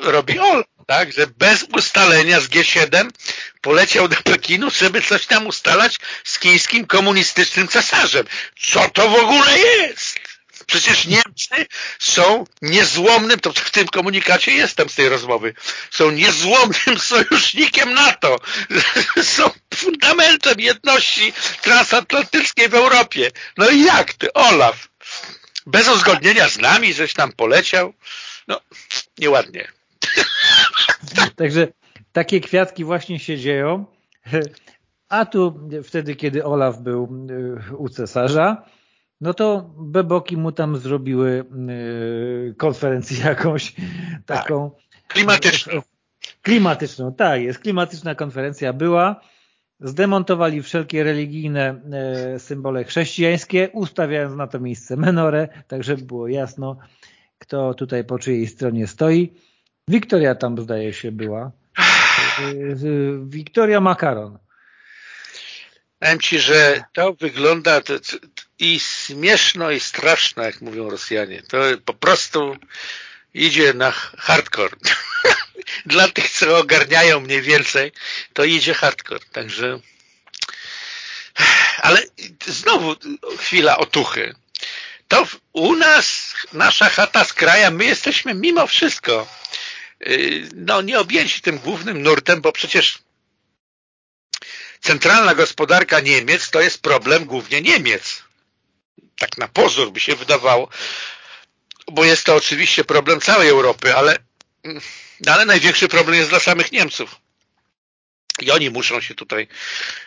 robi Ol, tak, że bez ustalenia z G7 poleciał do Pekinu, żeby coś tam ustalać z chińskim komunistycznym cesarzem. Co to w ogóle jest? Przecież Niemcy są niezłomnym, to w tym komunikacie jestem z tej rozmowy, są niezłomnym sojusznikiem NATO. Są fundamentem jedności transatlantyckiej w Europie. No i jak ty, Olaf? Bez uzgodnienia z nami, żeś tam poleciał? No, nieładnie. Także takie kwiatki właśnie się dzieją. A tu wtedy, kiedy Olaf był y, u cesarza, no to beboki mu tam zrobiły yy, konferencję jakąś taką. Tak. Klimatyczną. Klimatyczną, tak jest. Klimatyczna konferencja była. Zdemontowali wszelkie religijne yy, symbole chrześcijańskie, ustawiając na to miejsce menorę, tak żeby było jasno, kto tutaj po czyjej stronie stoi. Wiktoria tam zdaje się była. Yy, Wiktoria Makaron. Powiem Ci, że to wygląda to, i śmieszno i straszno, jak mówią Rosjanie. To po prostu idzie na hardcore. Dla tych, co ogarniają mniej więcej, to idzie hardcore. Także ale znowu chwila otuchy. To u nas, nasza chata z kraja, my jesteśmy mimo wszystko y, no nie objęci tym głównym nurtem, bo przecież centralna gospodarka Niemiec to jest problem głównie Niemiec. Tak na pozór by się wydawało, bo jest to oczywiście problem całej Europy, ale, ale największy problem jest dla samych Niemców. I oni muszą się tutaj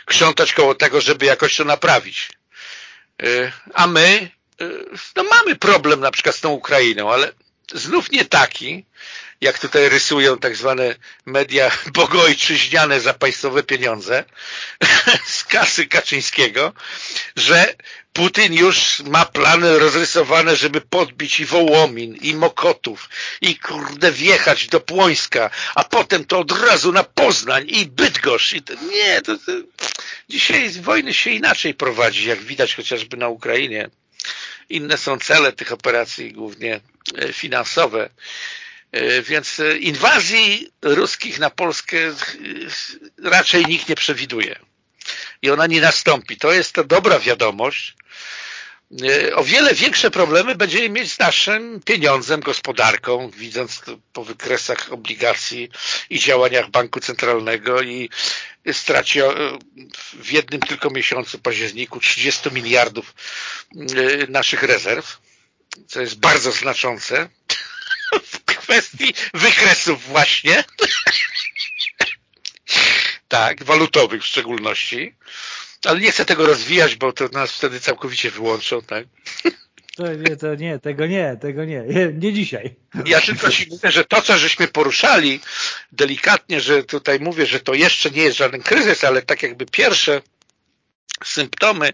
krzątać koło tego, żeby jakoś to naprawić. Y, a my y, no mamy problem na przykład z tą Ukrainą, ale znów nie taki, jak tutaj rysują tak zwane media bogojczyźniane za państwowe pieniądze z kasy Kaczyńskiego, że Putin już ma plany rozrysowane, żeby podbić i Wołomin, i Mokotów, i kurde wjechać do Płońska, a potem to od razu na Poznań i Bydgoszcz. I to, nie, to, to, dzisiaj wojny się inaczej prowadzi, jak widać chociażby na Ukrainie. Inne są cele tych operacji, głównie e, finansowe. Więc inwazji ruskich na Polskę raczej nikt nie przewiduje. I ona nie nastąpi. To jest to dobra wiadomość, E, o wiele większe problemy będziemy mieć z naszym pieniądzem, gospodarką, widząc po wykresach obligacji i działaniach Banku Centralnego i stracie w jednym tylko miesiącu, październiku, 30 miliardów e, naszych rezerw, co jest bardzo znaczące w kwestii wykresów właśnie, tak, walutowych w szczególności. Ale nie chcę tego rozwijać, bo to nas wtedy całkowicie wyłączą, tak? To nie, to nie, tego nie, tego nie, nie, nie dzisiaj. Ja tylko ci mówię, że to, co żeśmy poruszali delikatnie, że tutaj mówię, że to jeszcze nie jest żaden kryzys, ale tak jakby pierwsze symptomy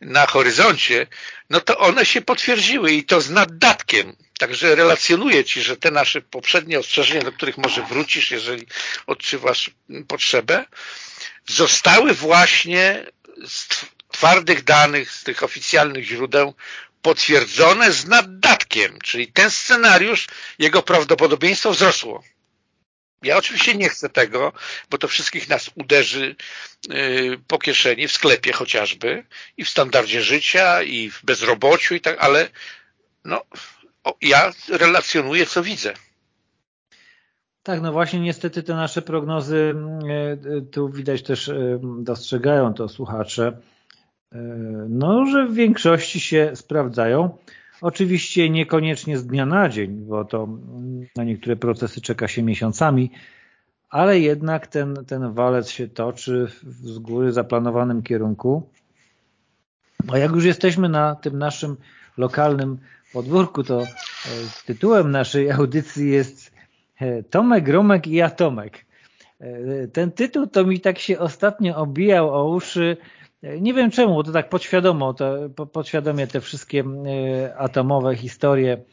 na horyzoncie, no to one się potwierdziły i to z naddatkiem. Także relacjonuję Ci, że te nasze poprzednie ostrzeżenia, do których może wrócisz, jeżeli odczuwasz potrzebę, zostały właśnie z twardych danych, z tych oficjalnych źródeł potwierdzone z naddatkiem, czyli ten scenariusz, jego prawdopodobieństwo wzrosło. Ja oczywiście nie chcę tego, bo to wszystkich nas uderzy y, po kieszeni, w sklepie chociażby, i w standardzie życia, i w bezrobociu, i tak, ale no, ja relacjonuję, co widzę. Tak, no właśnie niestety te nasze prognozy, mm, e, tu widać też, e, dostrzegają to słuchacze, e, no, że w większości się sprawdzają. Oczywiście niekoniecznie z dnia na dzień, bo to na niektóre procesy czeka się miesiącami, ale jednak ten, ten walec się toczy z góry zaplanowanym kierunku. A jak już jesteśmy na tym naszym lokalnym podwórku, to tytułem naszej audycji jest E, Tomek, Romek i Atomek. E, ten tytuł to mi tak się ostatnio obijał o uszy. E, nie wiem czemu, to tak podświadomo, to, podświadomie te wszystkie atomowe historie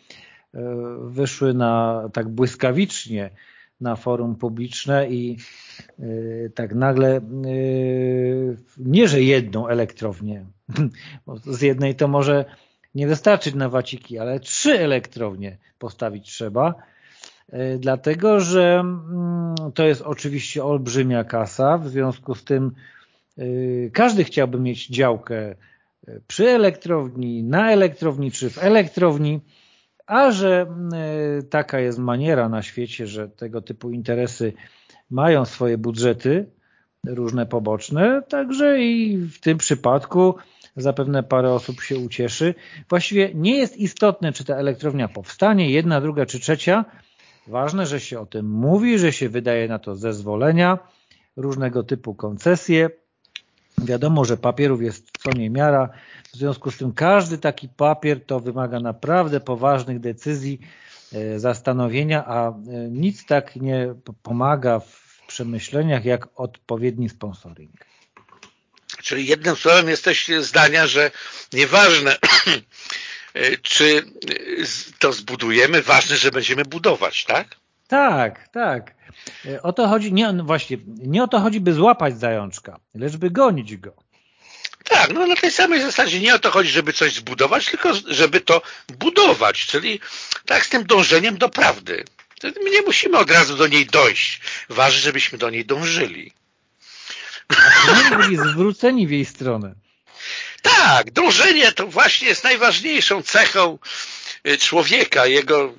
wyszły na tak błyskawicznie na forum publiczne i tak nagle nie, że jedną elektrownię, bo z jednej to może nie wystarczyć na waciki, ale trzy elektrownie postawić trzeba E, dlatego że mm, to jest oczywiście olbrzymia kasa, w związku z tym e, każdy chciałby mieć działkę e, przy elektrowni, na elektrowni czy w elektrowni, a że taka jest maniera na świecie, że tego typu interesy mają swoje budżety różne poboczne, także i w tym przypadku zapewne parę osób się ucieszy. Właściwie nie jest istotne, czy ta elektrownia powstanie, jedna, druga czy trzecia, Ważne, że się o tym mówi, że się wydaje na to zezwolenia, różnego typu koncesje. Wiadomo, że papierów jest co niemiara, w związku z tym każdy taki papier to wymaga naprawdę poważnych decyzji, e, zastanowienia, a e, nic tak nie pomaga w przemyśleniach jak odpowiedni sponsoring. Czyli jednym słowem jesteś zdania, że nieważne czy to zbudujemy, ważne, że będziemy budować, tak? Tak, tak. E, o to chodzi, nie, no właśnie, nie o to chodzi, by złapać zajączka, lecz by gonić go. Tak, no na tej samej zasadzie nie o to chodzi, żeby coś zbudować, tylko żeby to budować, czyli tak z tym dążeniem do prawdy. My nie musimy od razu do niej dojść. Ważne, żebyśmy do niej dążyli. A byli zwróceni w jej stronę. Tak, dążenie to właśnie jest najważniejszą cechą y, człowieka, jego,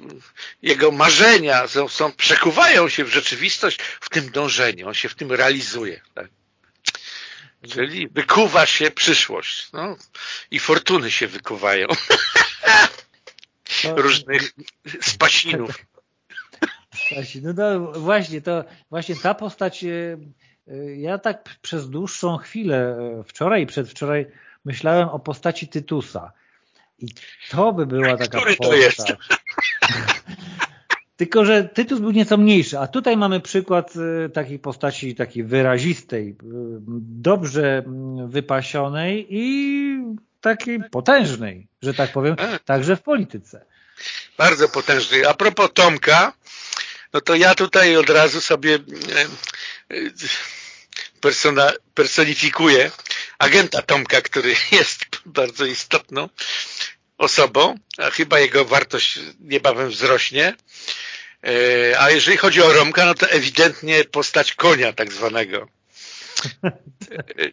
jego marzenia są, są, przekuwają się w rzeczywistość w tym dążeniu, on się w tym realizuje. Tak? Czyli wykuwa się przyszłość. No, I fortuny się wykuwają. Różnych spasinów. No to właśnie, to właśnie ta postać y, y, ja tak przez dłuższą chwilę, wczoraj i przedwczoraj myślałem o postaci Tytusa. I to by była taka Który postać. to jest? Tylko, że Tytus był nieco mniejszy, a tutaj mamy przykład y, takiej postaci takiej wyrazistej, y, dobrze mm, wypasionej i takiej potężnej, że tak powiem, także w polityce. Bardzo potężnej. A propos Tomka, no to ja tutaj od razu sobie y, persona, personifikuję agenta Tomka, który jest bardzo istotną osobą, a chyba jego wartość niebawem wzrośnie. E, a jeżeli chodzi o Romka, no to ewidentnie postać konia tak zwanego.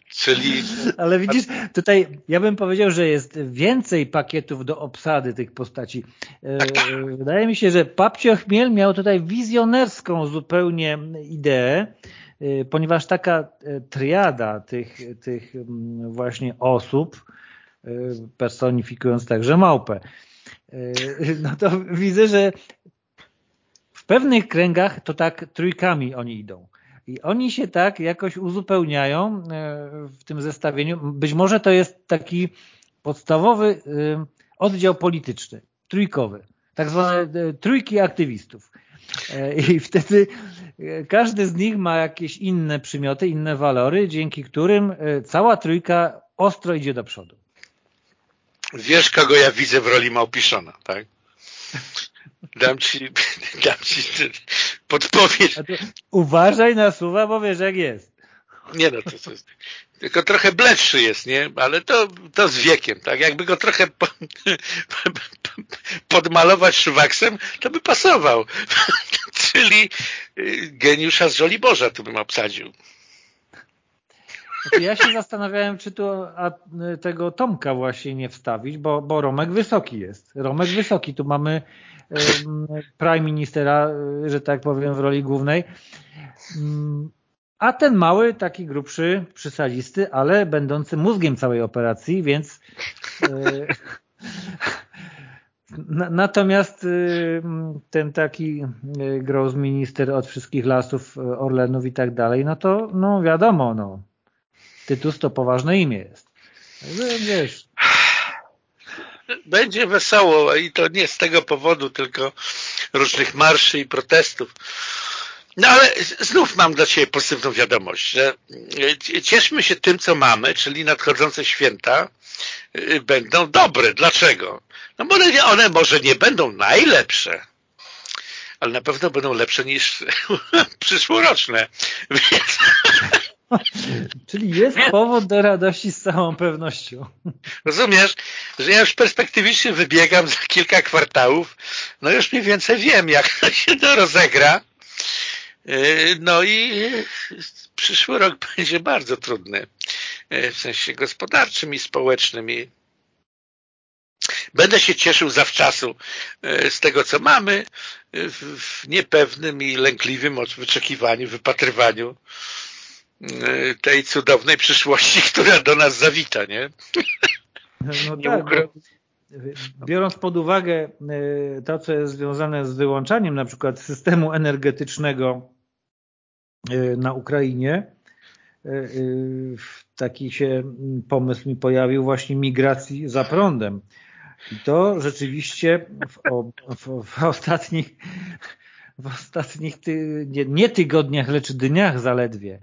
Czyli... Ale widzisz, tutaj ja bym powiedział, że jest więcej pakietów do obsady tych postaci. E, tak, tak. Wydaje mi się, że Papcio Chmiel miał tutaj wizjonerską zupełnie ideę, e, ponieważ taka triada tych, tych mm, właśnie osób, personifikując także małpę, no to widzę, że w pewnych kręgach to tak trójkami oni idą. I oni się tak jakoś uzupełniają w tym zestawieniu. Być może to jest taki podstawowy oddział polityczny, trójkowy, tak zwane trójki aktywistów. I wtedy każdy z nich ma jakieś inne przymioty, inne walory, dzięki którym cała trójka ostro idzie do przodu. Wiesz, kogo ja widzę w roli Małpiszona, tak? Dam ci, dam ci podpowiedź. Uważaj na słowa, bo wiesz jak jest. Nie no, to, to jest, tylko trochę bledszy jest, nie? Ale to, to z wiekiem, tak? Jakby go trochę po, podmalować szwaksem, to by pasował. Czyli y, geniusza z Żoliborza tu bym obsadził. Ja się zastanawiałem, czy tu a, tego Tomka właśnie nie wstawić, bo, bo Romek wysoki jest. Romek wysoki, tu mamy prime ministera, y, że tak powiem, w roli głównej. A ten mały, taki grubszy, przysadzisty, ale będący mózgiem całej operacji, więc y, Natomiast y, ten taki gross minister od wszystkich lasów, Orlenów i tak dalej, no to no wiadomo, no, Tytus to poważne imię jest. Wiesz, będzie wesoło i to nie z tego powodu, tylko różnych marszy i protestów. No ale znów mam dla Ciebie pozytywną wiadomość, że e, cieszmy się tym, co mamy, czyli nadchodzące święta e, będą dobre. Dlaczego? No bo one, one może nie będą najlepsze, ale na pewno będą lepsze niż przyszłoroczne. Więc Czyli jest powód do radości z całą pewnością. Rozumiesz, że ja już perspektywicznie wybiegam za kilka kwartałów, no już mniej więcej wiem, jak to się to rozegra. Yy, no i przyszły rok będzie bardzo trudny yy, w sensie gospodarczym i społecznym i Będę się cieszył zawczasu z tego, co mamy, w niepewnym i lękliwym wyczekiwaniu, wypatrywaniu E, tej cudownej przyszłości, która do nas zawita, nie? No nie tak, biorąc pod uwagę e, to, co jest związane z wyłączaniem na przykład systemu energetycznego e, na Ukrainie, taki się pomysł mi pojawił właśnie migracji za prądem. I to rzeczywiście w, w, w ostatnich, w ostatnich ty, nie, nie tygodniach, lecz dniach zaledwie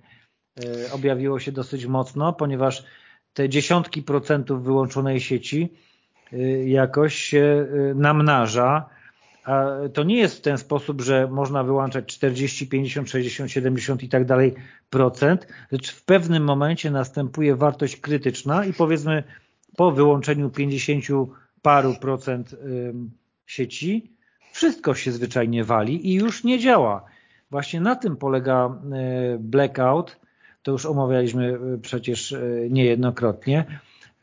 objawiło się dosyć mocno, ponieważ te dziesiątki procentów wyłączonej sieci jakoś się namnaża, a to nie jest w ten sposób, że można wyłączać 40, 50, 60, 70 i tak dalej procent, lecz w pewnym momencie następuje wartość krytyczna i powiedzmy po wyłączeniu 50 paru procent sieci wszystko się zwyczajnie wali i już nie działa. Właśnie na tym polega blackout, to już omawialiśmy e, przecież e, niejednokrotnie,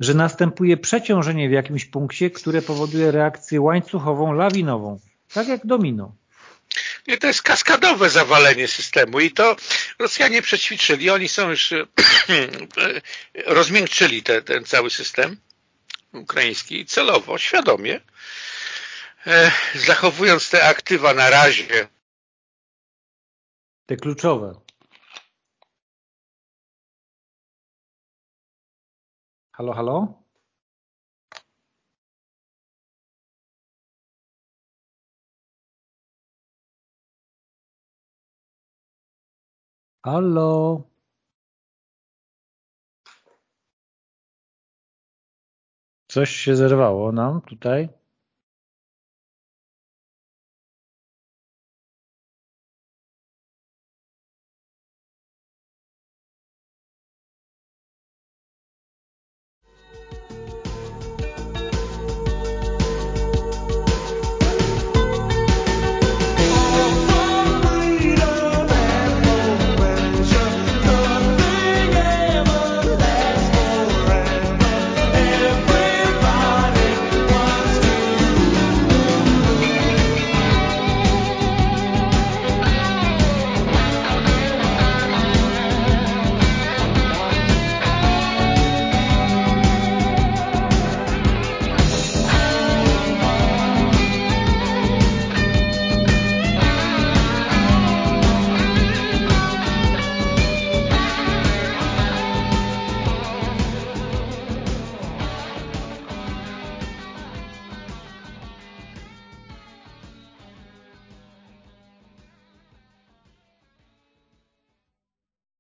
że następuje przeciążenie w jakimś punkcie, które powoduje reakcję łańcuchową, lawinową, tak jak domino. Nie, to jest kaskadowe zawalenie systemu i to Rosjanie przećwiczyli. Oni są już e, rozmiękczyli te, ten cały system ukraiński celowo, świadomie, zachowując te aktywa na razie. Te kluczowe. Halo, halo? Halo? Coś się zerwało nam tutaj.